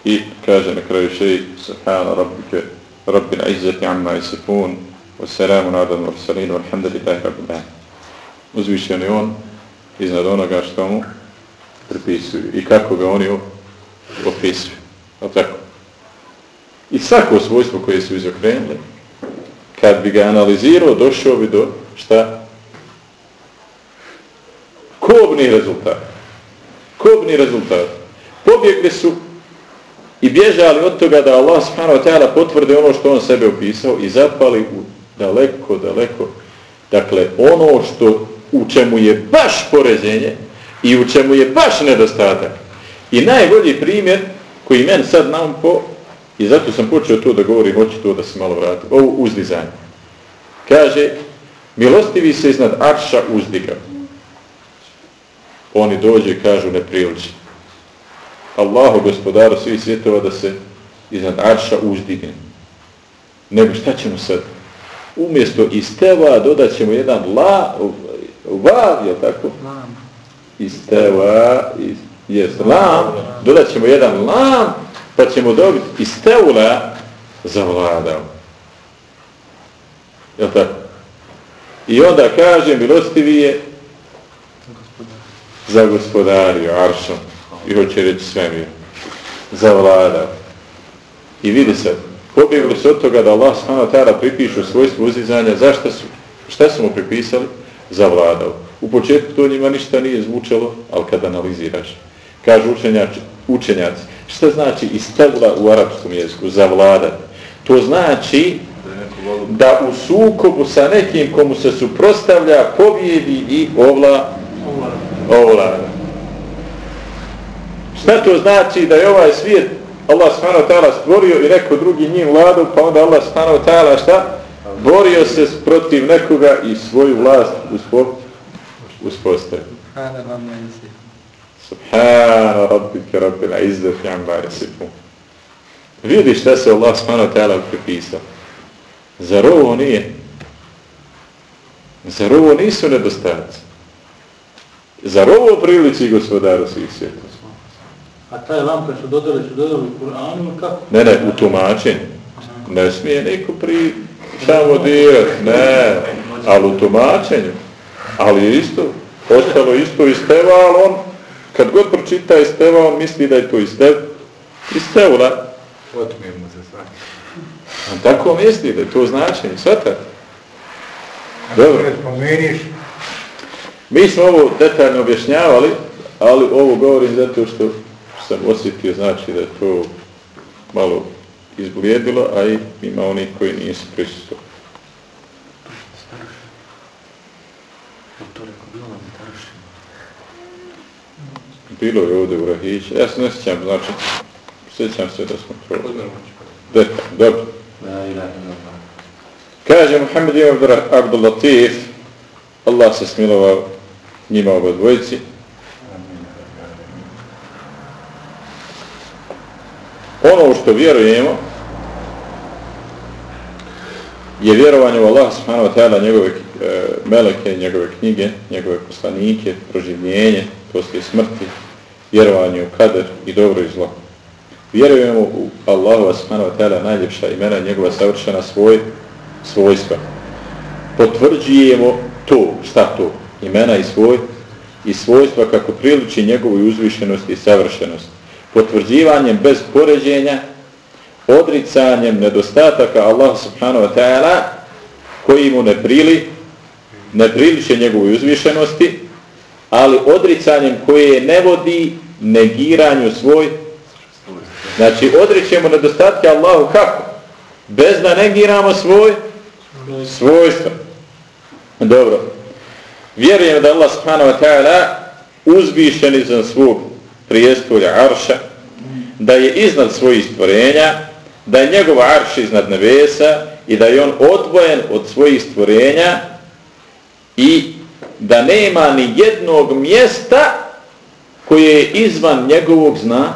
i kaže na kraju šeji subhana rabbike rabbil izzati amma isifun, Wassalamu salamu nadal mursalin, walhamdulillahi rabbil alamin. Uzvišen je on iznad onoga što mu pripisuju i kako ga oni opisuju. O tako. I svako svojstvo koje su izokrenuli, kad bi ga analizirao, došao bi do šta? Kobni rezultat. Kobni rezultat. Pobjegli su i bježali od toga da Allah subhanahu wa ta'ala potvrde ono što on sebe opisao i zapali u daleko, daleko. Dakle, ono što u čemu je baš poređenje i u čemu je baš nedostatak. I najbolji primjer koji men sad nam po, i zato sam počeo to da govorim, hoću to da se malo vratim, ovo uzdizanje. Kaže, milostivi se iznad arša uzdigao. Oni dođe i kažu ne. Allahu gospodaru svih svjetova da se iznad arša uzdigne. Nego šta ćemo sad? Umjesto isteva dodat ćemo jedan la, vav, je tako? Isteva, jes, lam, dodat ćemo jedan lam, pa ćemo dobiti istevla za vladao. Je tako? I onda kaže, milostivi je za gospodariju, aršom, i hoće reći svemir, za vladao. I vidi se, pobjegli su od toga da Allah s.a. pripišu svojstvo uzizanja, zašto su? Šta su mu pripisali? Zavladao. U početku to njima ništa nije zvučalo, ali kad analiziraš, kažu učenjaci, učenjaci šta znači istavla u arapskom jeziku, zavladati? To znači da u sukobu sa nekim komu se suprostavlja pobjedi i ovla, ovlada. Šta to znači da je ovaj svijet Allah s.a. stvorio i neko drugi njim vladu, pa onda Allah s.a. šta? Borio se protiv nekoga i svoju vlast uspo, uspostavio. Subhana rabbika rabbil izzati amma yasifun. Vidi šta se Allah s.a. pripisao. Zar ovo nije? Zar ovo nisu nedostaci? Zar ovo priliči gospodaru svih svijeta? A taj lampe su dodali, su dodali u Kur'anu, kako? Ne, ne, u tumačenju. Ne smije niko pri samo dirat, ne, ali u tumačenju. Ali je isto, ostalo isto iz teva, ali on, kad god pročita iz teva, on misli da je to iz teva. Iz teva. Otmijemo se svaki. On tako misli da je to značenje, sve tako. Dobro. Mi smo ovo detaljno objašnjavali, ali ovo govorim zato što sam osjetio, znači da je to malo izblijedilo, a i ima oni koji nisu prisutu. Bilo je ovdje u Rahiću. Ja se ne sjećam, znači, sjećam se da smo probali. Dobro, dobro. Kaže Muhammed ibn Abdul Latif, Allah se smilovao njima oba dvojici, ono što vjerujemo je vjerovanje u Allah subhanahu wa ta'ala njegove e, meleke, njegove knjige, njegove poslanike, proživljenje poslije smrti, vjerovanje u kader i dobro i zlo. Vjerujemo u Allahu subhanahu wa ta'ala najljepša imena njegova savršena svoj, svojstva. Potvrđujemo to, šta to? Imena i svoj i svojstva kako priliči njegovoj uzvišenosti i savršenosti potvrđivanjem bez poređenja, odricanjem nedostataka Allah subhanahu wa ta'ala koji mu ne prili, ne priliče njegovoj uzvišenosti, ali odricanjem koje ne vodi negiranju svoj. Znači, odričemo nedostatke Allahu kako? Bez da negiramo svoj svojstvo. Dobro. Vjerujem da Allah subhanahu wa ta'ala uzvišen izan svog prijestolja Arša, da je iznad svojih stvorenja, da je njegov Arš iznad nebesa i da je on odvojen od svojih stvorenja i da nema ni jednog mjesta koje je izvan njegovog zna,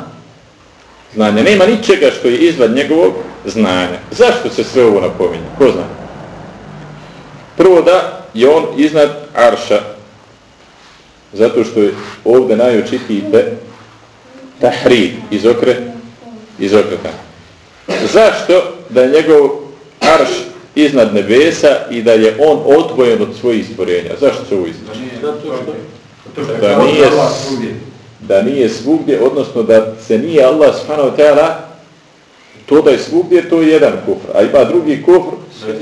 znanja. Nema ničega što je izvan njegovog znanja. Zašto se sve ovo napominje? Ko zna? Prvo da je on iznad Arša, zato što je ovdje najočitiji tahrid, izokre, izokreta. Zašto? Da je njegov iznad nebesa i da je on odvojen od svojih stvorenja. Zašto se ovo ističe? Da nije, da nije svugdje, odnosno da se nije Allah subhanahu ta'ala to da je svugdje, to je jedan kufr. A ima drugi kufr,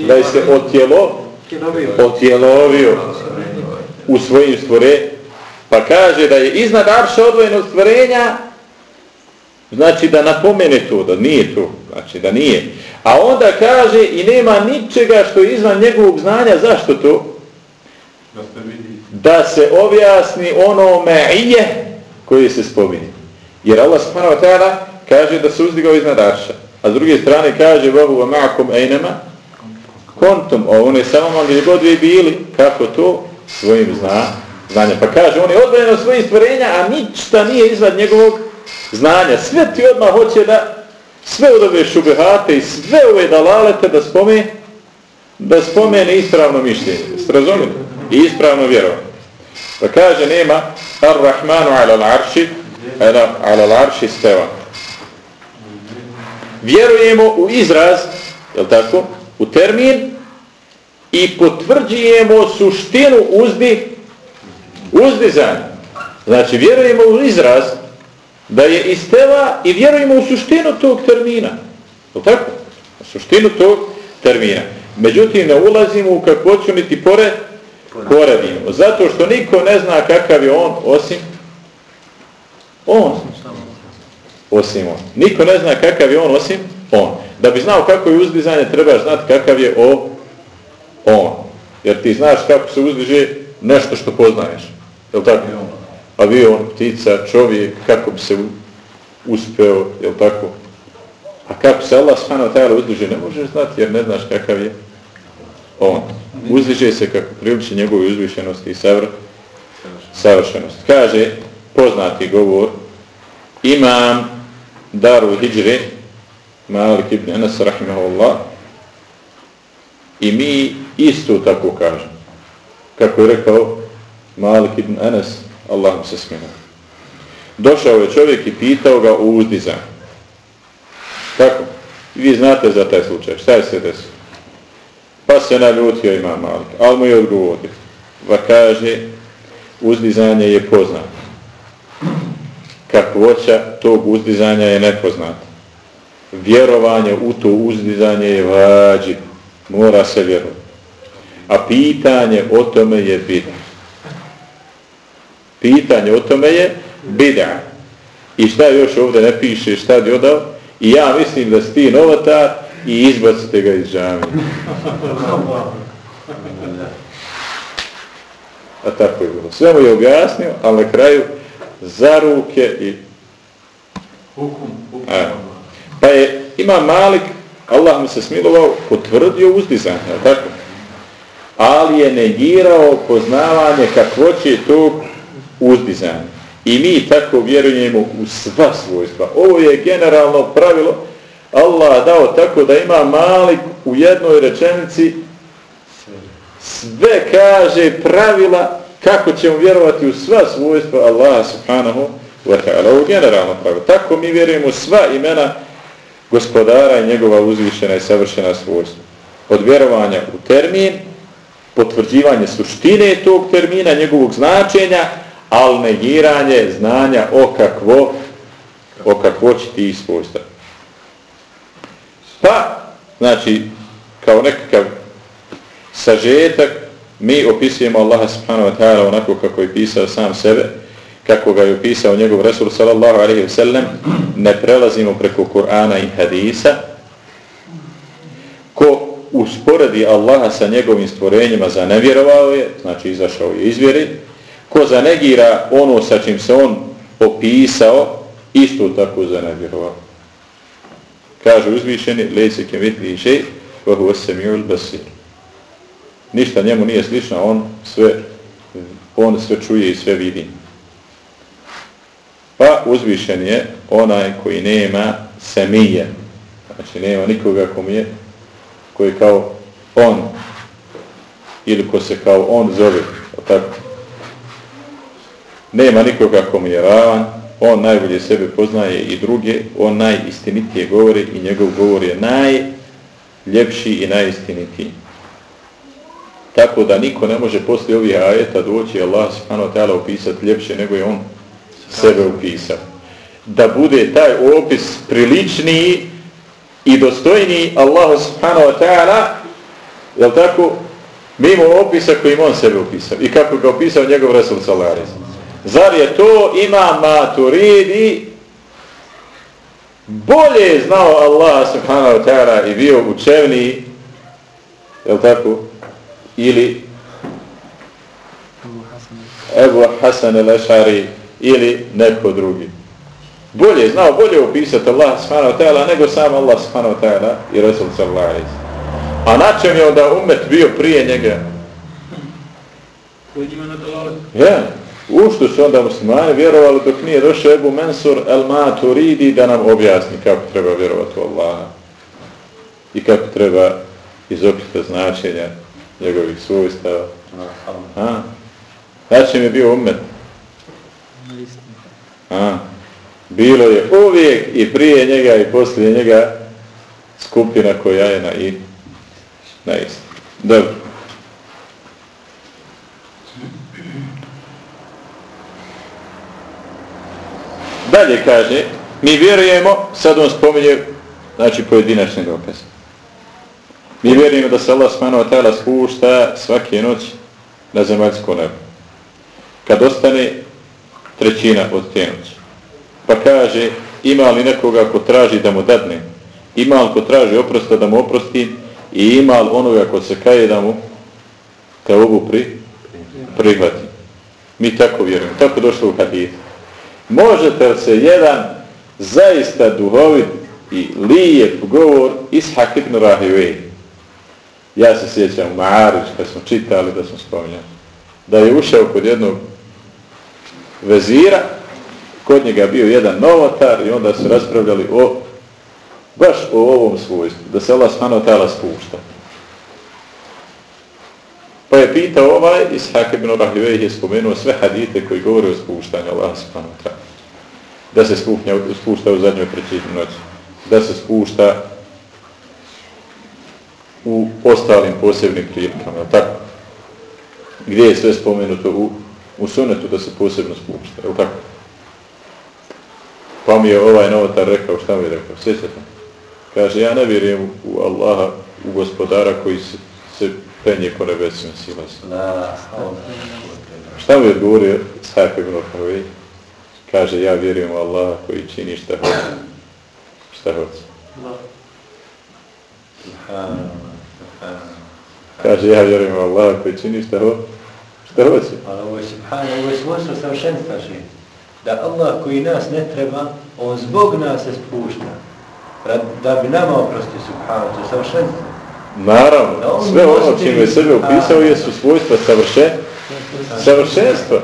da je se otjelo, otjelovio u svojim stvore, pa kaže da je iznad arša odvojeno stvorenja, znači da napomene to, da nije to, znači da nije. A onda kaže i nema ničega što je izvan njegovog znanja, zašto to? Da se objasni ono me'ije koje se spominje. Jer Allah subhanahu wa ta'ala kaže da se uzdigao iznad arša. A s druge strane kaže Bogu wa ma'akum ejnema kontum. O, on je samo gdje god vi bili, kako to? Svojim zna, znanjem. Pa kaže, on je odvojen od svojih stvorenja, a ništa nije izvad njegovog znanja. Sve ti odmah hoće da sve od ove šubehate i sve ove dalalete da spome da spomene ispravno mišljenje. Ste? I ispravno vjerovanje. Pa kaže, nema ar-Rahmanu ala l'arši ala, ala l'arši steva. Vjerujemo u izraz, je tako? U termin i potvrđujemo suštinu uzdi uzdizanja. Znači, vjerujemo u izraz da je isteva i vjerujemo u suštinu tog termina. Je tako? U suštinu tog termina. Međutim, ne ulazimo u kakvoću niti pore, poredimo. Zato što niko ne zna kakav je on osim on. Osim on. Niko ne zna kakav je on osim on. Da bi znao kako je uzdizanje, trebaš znati kakav je o on. Jer ti znaš kako se uzdiže nešto što poznaješ. Je li tako? Avion, ptica, čovjek, kako bi se uspeo, je tako? A kako se Allah s.a. tajala uzdiže, ne možeš znati jer ne znaš kakav je on. Uzdiže se kako priliči njegove uzvišenosti i savr savršenost. Kaže, poznati govor, imam daru hijri, Malik ibn Anas, rahimahullah, i mi isto tako kažemo. Kako je rekao Malik ibn Anas, Allah se smijena. Došao je čovjek i pitao ga o uzdizanju. Kako? Vi znate za taj slučaj. Šta je se desilo? Pa se naljutio ima Malik. Ali mu je odgovorio. Va kaže, uzdizanje je poznato. Kakvoća tog uzdizanja je nepoznata. Vjerovanje u to uzdizanje je vađi. Mora se vjerovati. A pitanje o tome je bida. Pitanje o tome je bida. I šta još ovdje ne piše, šta bi odao? I ja mislim da si ti novotar i izbacite ga iz džami. A tako je bilo. Sve mu je objasnio, ali na kraju za ruke i... Hukum, hukum. Pa je, ima Malik, Allah mu se smilovao, potvrdio uzdizanje, tako? Ali je negirao poznavanje kakvoće tog uzdizanja. I mi tako vjerujemo u sva svojstva. Ovo je generalno pravilo Allah dao tako da ima Malik u jednoj rečenici sve kaže pravila kako ćemo vjerovati u sva svojstva Allaha subhanahu wa ta'ala. Ovo je generalno pravilo. Tako mi vjerujemo sva imena gospodara i njegova uzvišena i savršena svojstva. Od vjerovanja u termin, potvrđivanje suštine tog termina, njegovog značenja, ali negiranje znanja o kakvo, o kakvoći ti svojstva. Pa, znači, kao nekakav sažetak, mi opisujemo Allaha subhanahu wa ta'ala onako kako je pisao sam sebe, kako ga je opisao njegov Resul sallallahu alaihi wa sallam, ne prelazimo preko Kur'ana i Hadisa. Ko usporedi Allaha sa njegovim stvorenjima za nevjerovao je, znači izašao je izvjeri, ko zanegira ono sa čim se on opisao, isto tako zanegirao. Kaže uzvišeni, lejse kem vitli še, vahu osemiul basir. Ništa njemu nije slično, on sve, on sve čuje i sve vidi. Pa uzvišen je onaj koji nema semije. Znači nema nikoga kom je, koji je kao on. Ili ko se kao on zove. Tako. Nema nikoga komu je ravan. On najbolje sebe poznaje i druge. On najistinitije govori i njegov govor je naj ljepši i najistinitiji. Tako da niko ne može poslije ovih ajeta doći Allah subhanahu wa ta'ala opisati ljepše nego je on sebe upisao. Da bude taj opis priličniji i dostojniji Allah subhanahu wa ta'ala, jel tako, mimo opisa koji on sebe upisao i kako ga opisao njegov Resul Salaris. Zar je to ima maturidi? Bolje znao Allah subhanahu wa ta'ala i bio učevniji, jel tako, ili Ebu Hasan el-Ešari ili neko drugi. Bolje, znao bolje opisati Allah subhanahu wa ta'ala nego sam Allah subhanahu wa ta'ala i Resul sallallahu alaihi A na čem je onda umet bio prije njega? Ja, u što su onda muslimani vjerovali dok nije došao Ebu Mensur el-Maturidi da nam objasni kako treba vjerovati u Allaha i kako treba izopiti značenja njegovih svojstava. A? Znači mi je bio umet. A? Bilo je uvijek i prije njega i poslije njega skupina koja je na i na isti. Dobro. Dalje kaže, mi vjerujemo, sad on spominje, znači pojedinačne dokaze. Mi vjerujemo da se Allah smano tela spušta svake noći na zemaljsko nebo. Kad ostane trećina od te noći. Pa kaže, ima li nekoga ko traži da mu dadne? Ima li ko traži oprosta da mu oprosti? I ima li onoga ko se kaje da mu te ovu pri, prihvati? Mi tako vjerujemo. Tako došlo u hadijetu. Možete li se jedan zaista duhovit i lijep govor Ishak ibn Rahivej Ja se sjećam u Maarić kad smo čitali da smo spominjali. Da je ušao kod jednog vezira, kod njega bio jedan novotar i onda su raspravljali o baš o ovom svojstvu, da se Allah smano tala spušta. Pa je pitao ovaj, Ishak ibn Rahivej je spomenuo sve hadite koji govore o spuštanju Allah wa ta'ala. Da se spušta u zadnjoj trećini noći. Da se spušta u ostalim posebnim prilikama, tako? Gdje je sve spomenuto u, u sunetu da se posebno spušta, je tako? Pa mi je ovaj novotar rekao, šta mi je rekao, sjećate? Kaže, ja ne vjerujem u Allaha, u gospodara koji se, se penje ko nebesima silasi. Šta je odgovorio Sajf ibn Ofavi? Kaže, ja vjerujem u Allaha koji čini šta hoće. Šta hoće. Kaže, ja vjerujem u Allah koji čini šta ho, šta hoće. Ali ovo je subhano, ovo je svojstvo savršenstva živ. Da Allah koji nas ne treba, on zbog nas se spušta. Da bi nama oprosti subhano, to je savršenstvo. Naravno, sve ono čim je sebe upisao je su svojstva savršen, savršenstva.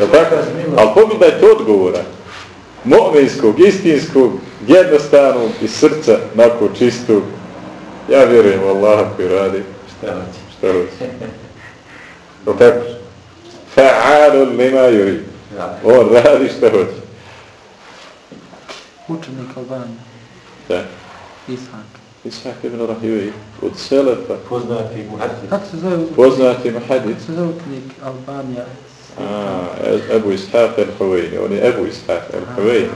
Je tako? Ali pogledaj to odgovora. Mominskog, istinskog, jednostavnog i srca, nakon čistog, Ja vjerujem u Allaha koji radi. Šta hoće? Šta hoće? O tako? Fa'alun lima yuri. On radi šta hoće. Učenik Albanija. Da. Ishak. Ishak ibn Rahivi. Od Selefa. Poznati muhadis. Kako se zove? Poznati muhadis. Kako se zove učenik Albanija? A, Ebu Ishaq el-Huvayni. On je Ebu Ishaq el-Huvayni.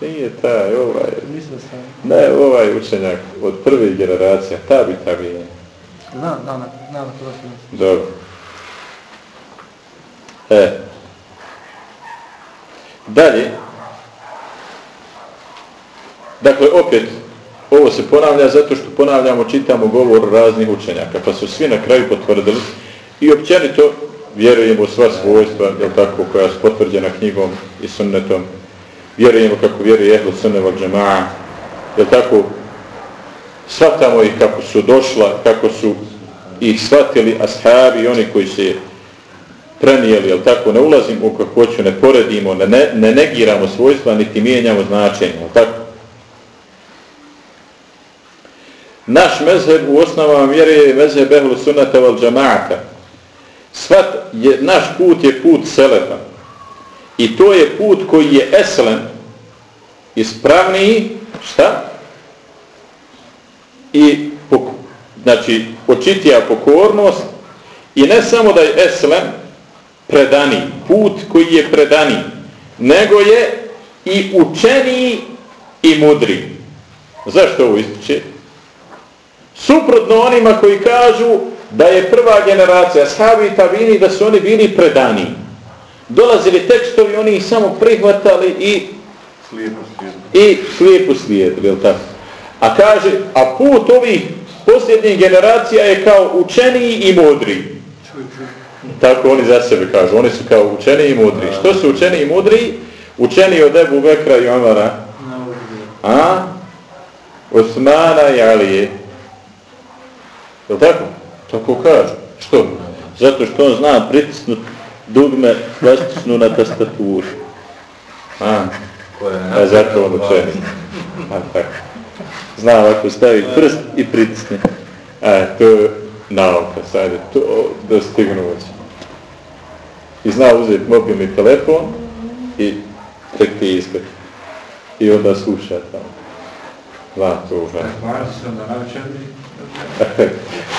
Nije taj, ovaj. Ne, ovaj učenjak od prve generacije, ta bi ta bi je. Znam, znam, znam, znam, znam. Dobro. E. Dalje. Dakle, opet, ovo se ponavlja zato što ponavljamo, čitamo govor raznih učenjaka, pa su svi na kraju potvrdili i općenito vjerujemo sva svojstva, jel tako, koja su potvrđena knjigom i sunnetom. Vjerujemo kako vjeruje Ehlu Sunne val Džema'a, jel tako, shvatamo ih kako su došla, kako su ih shvatili ashabi i oni koji se prenijeli, jel tako, ne ulazimo u kakvoću, ne poredimo, ne, ne, ne negiramo svojstva, niti mijenjamo značenje, jel tako. Naš mezheb u osnovama vjere je mezheb Ehlu sunata val džamaata. Svat je, naš put je put Selefa. I to je put koji je eslen, ispravniji, šta? i pok znači očitija pokornost i ne samo da je eslem predani, put koji je predani, nego je i učeniji i mudri. Zašto ovo ističe? Suprotno onima koji kažu da je prva generacija shabi i tabini da su oni bili predani. Dolazili tekstovi, oni ih samo prihvatali i Slijepo, slijepo. i slijepo slijedili, je tako? A kaže, a put ovih posljednjih generacija je kao učeniji i mudri. Tako oni za sebe kažu, oni su kao učeniji i mudri. Što su učeniji i mudri? Učeniji od Ebu Bekra i Omara. A? Osmana i Alije. Je tako? Tako kažu. Što? Zato što on zna pritisnut dugme plastičnu na tastaturu. A? A zato on učeni. A tako. Zna ovako stavi prst i pritisne. A to je nauka, sad je to dostignuće. I zna uzeti mobilni telefon i tek ti ispred. I onda sluša tamo. Zna to užasno. Hvala se onda naučeni.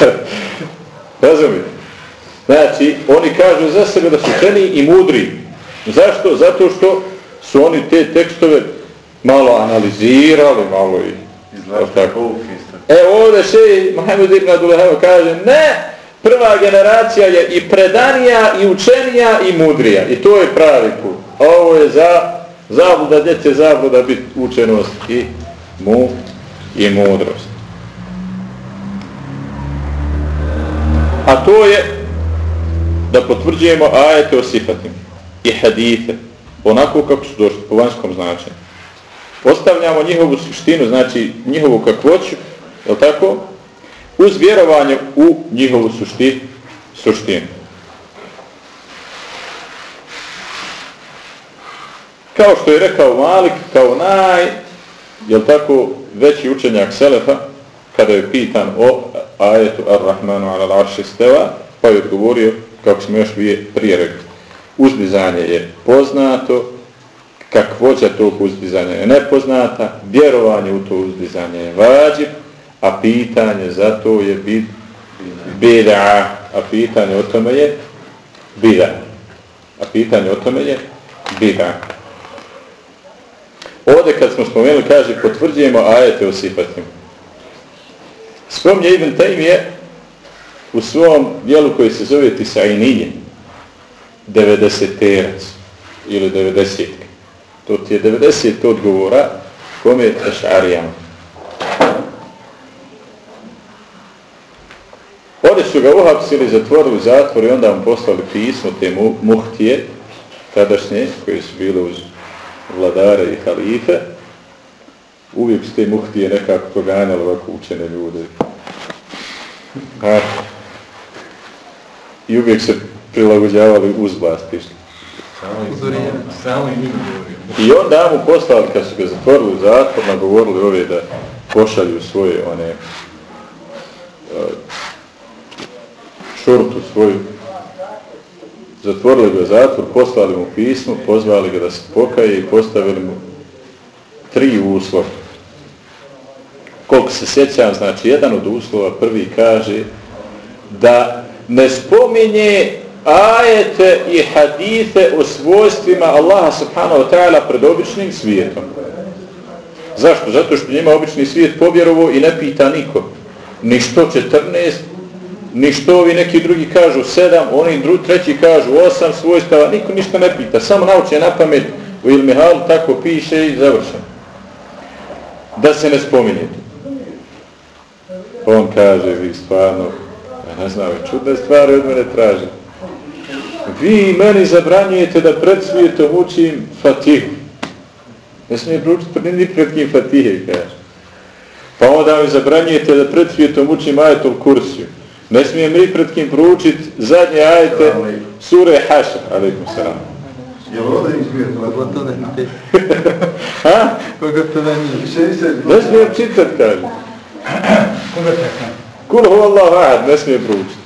Razumite? Znači, oni kažu za sebe da su učeni i mudri. Zašto? Zato što su oni te tekstove malo analizirali, malo i... E ovdje še Mohamed Ibn Abdullahev kaže ne, prva generacija je i predanija i učenija i mudrija. I to je pravi put. A ovo je za zabluda, djece zabluda biti učenost i mu i mudrost. A to je da potvrđujemo ajete o sifatima i hadite onako kako su došli po vanjskom značenju. Postavljamo njihovu suštinu, znači njihovu kakvoću, je tako? Uz vjerovanje u njihovu sušti, suštinu. Kao što je rekao Malik, kao naj, je tako, veći učenjak Selefa, kada je pitan o ajetu Ar-Rahmanu ala l'arši steva, pa je odgovorio, kako smo još prije rekli, uzdizanje je poznato, kakvoća tog uzdizanja je nepoznata, vjerovanje u to uzdizanje je vađib, a pitanje za to je bid, bida, a pitanje o tome je bida. A pitanje o tome je bida. Ovdje kad smo spomenuli, kaže, potvrđujemo ajete o sifatima. Spomnje Ibn Taymije u svom dijelu koji se zove Tisainije, 90-terac ili 90 To ti je 90 odgovora kome je Ešarijama. Oni su ga uhapsili, zatvorili zatvor i onda mu poslali pismo te muhtije, tadašnje, koje su bile uz vladare i halife. Uvijek su te muhtije nekako proganjali ovako učene ljude. A, I uvijek se prilagođavali uz vlast. Samo i govorio. I onda mu poslali, kad su ga zatvorili u zatvor, nagovorili ove da pošalju svoje one uh, šurtu svoju. Zatvorili ga zatvor, poslali mu pismo, pozvali ga da se pokaje i postavili mu tri uslova. Koliko se sjećam, znači jedan od uslova prvi kaže da ne spominje ajete i hadite o svojstvima Allaha subhanahu wa ta'ala pred običnim svijetom. Zašto? Zato što njima obični svijet povjerovo i ne pita niko. Ni što 14, ni što ovi neki drugi kažu 7, oni drugi, treći kažu 8 svojstava, niko ništa ne pita. Samo nauče na pamet u Ilmihalu, tako piše i završeno. Da se ne spominjete. On kaže, vi stvarno, ja ne znam, čudne stvari od mene tražite vi meni zabranjujete da pred svijetom učim fatihu. Ne smije proučiti ni pred kim fatihe, kaže. Pa onda mi zabranjujete da pred svijetom učim ajetul kursiju. Ne smije mi pred kim proučiti zadnje ajete sure Haša, alaikum salam. Jel ovdje izgledati? Pogotovo da nije. Ha? Pogotovo da nije. Ne smije čitat, kaže. Kul hu Allah ahad, ne smije proučiti.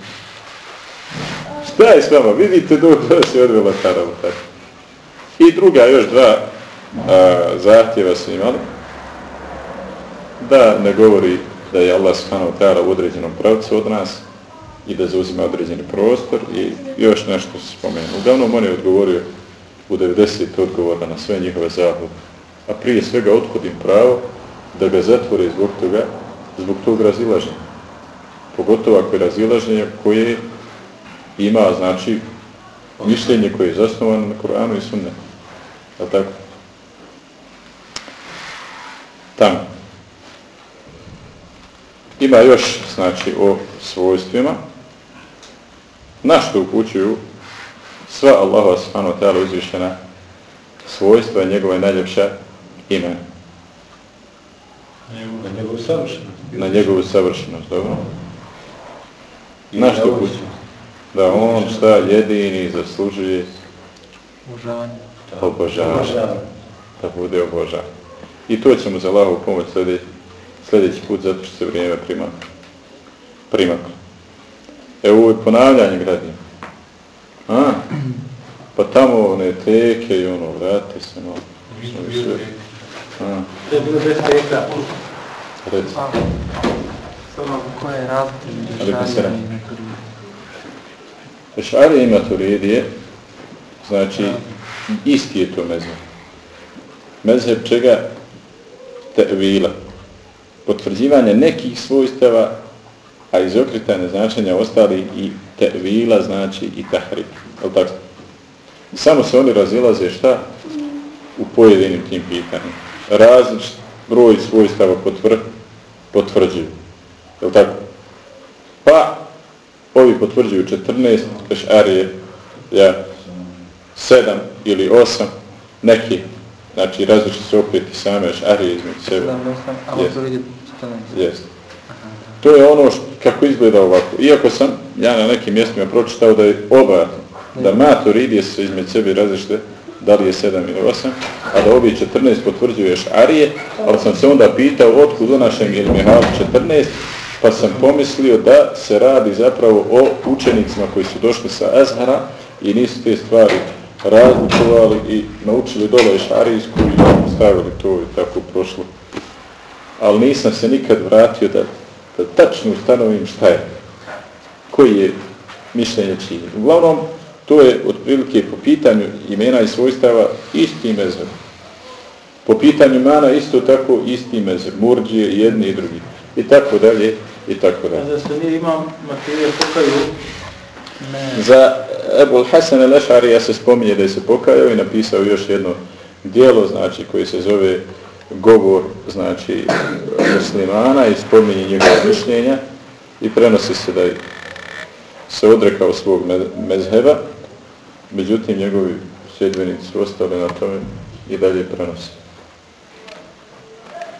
Šta je s vama? Vidite dok se odvela ta tako. I druga, još dva a, zahtjeva su imali. Da ne govori da je Allah subhanahu ta'ala u određenom pravcu od nas i da zauzima određeni prostor i još nešto se spomenu. Uglavnom on je odgovorio u 90 odgovora na sve njihove zahode. A prije svega othodim pravo da ga zatvore zbog toga, zbog tog razilaženja. Pogotovo ako je razilaženje koje ima, znači, mišljenje koje je zasnovano na Koranu i Sunne. Je tako? Tamo. Ima još, znači, o svojstvima, na što upućuju sva Allaha subhanahu wa ta'ala uzvišena svojstva i njegove najljepša imena. Njegove njegovu. Na njegovu savršenost, dobro. Na što upućuju? Da on šta jedini zaslužuje Obožavanje. obožavanje. Da bude obožavan. I to ćemo za Allahovu pomoć sljedeći, sljedeći put zato što se vrijeme prima, primaklo. Evo ovo je ponavljanje gradim. A? Pa tamo one teke i ono, vrati se, no. A, To je bilo bez teka. Reci. Samo koja je razlika među se i maturidije, znači, isti je to mezheb. Mezheb čega? Tevila. Potvrđivanje nekih svojstava, a izokritanje značenja ostali i tevila znači i tahrib. Je tako? Samo se oni razilaze šta? U pojedinim tim pitanjima. Različit broj svojstava potvr, potvrđuju. Je tako? Pa, ovi potvrđuju 14, pešarije, ja, 7 ili 8, neki, znači različit se opet i same šarije između sebe. 7 do 8, a Jest. maturidije 14. Jest. To je ono što, kako izgleda ovako. Iako sam ja na nekim mjestima pročitao da je oba, da maturidije se između sebe različite, da li je 7 ili 8, a da ovi 14 potvrđuješ Arije, ali sam se onda pitao otkud u našem ili 14, pa sam pomislio da se radi zapravo o učenicima koji su došli sa Azhara i nisu te stvari razlikovali i naučili dole šarijsku i stavili to i tako prošlo. Ali nisam se nikad vratio da, da tačno ustanovim šta je, koji je mišljenje čini. Uglavnom, to je otprilike po pitanju imena i svojstava isti mezheb. Po pitanju mana isto tako isti mezheb. Murđije, jedni i drugi. I tako dalje, i tako dalje. da se nije imam materije pokaju, ne, Za Ebul Hasan el-Ešari ja se spominje da je se pokajao i napisao još jedno dijelo, znači, koji se zove govor, znači, muslimana i spominje njegove mišljenja i prenosi se da je se odrekao svog me- mezheba, međutim njegovi sljedbenici su ostali na tome i dalje prenosi.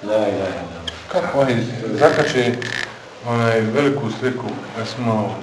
La ilaha illallah. Kako oni zakače onaj veliku sliku, da smo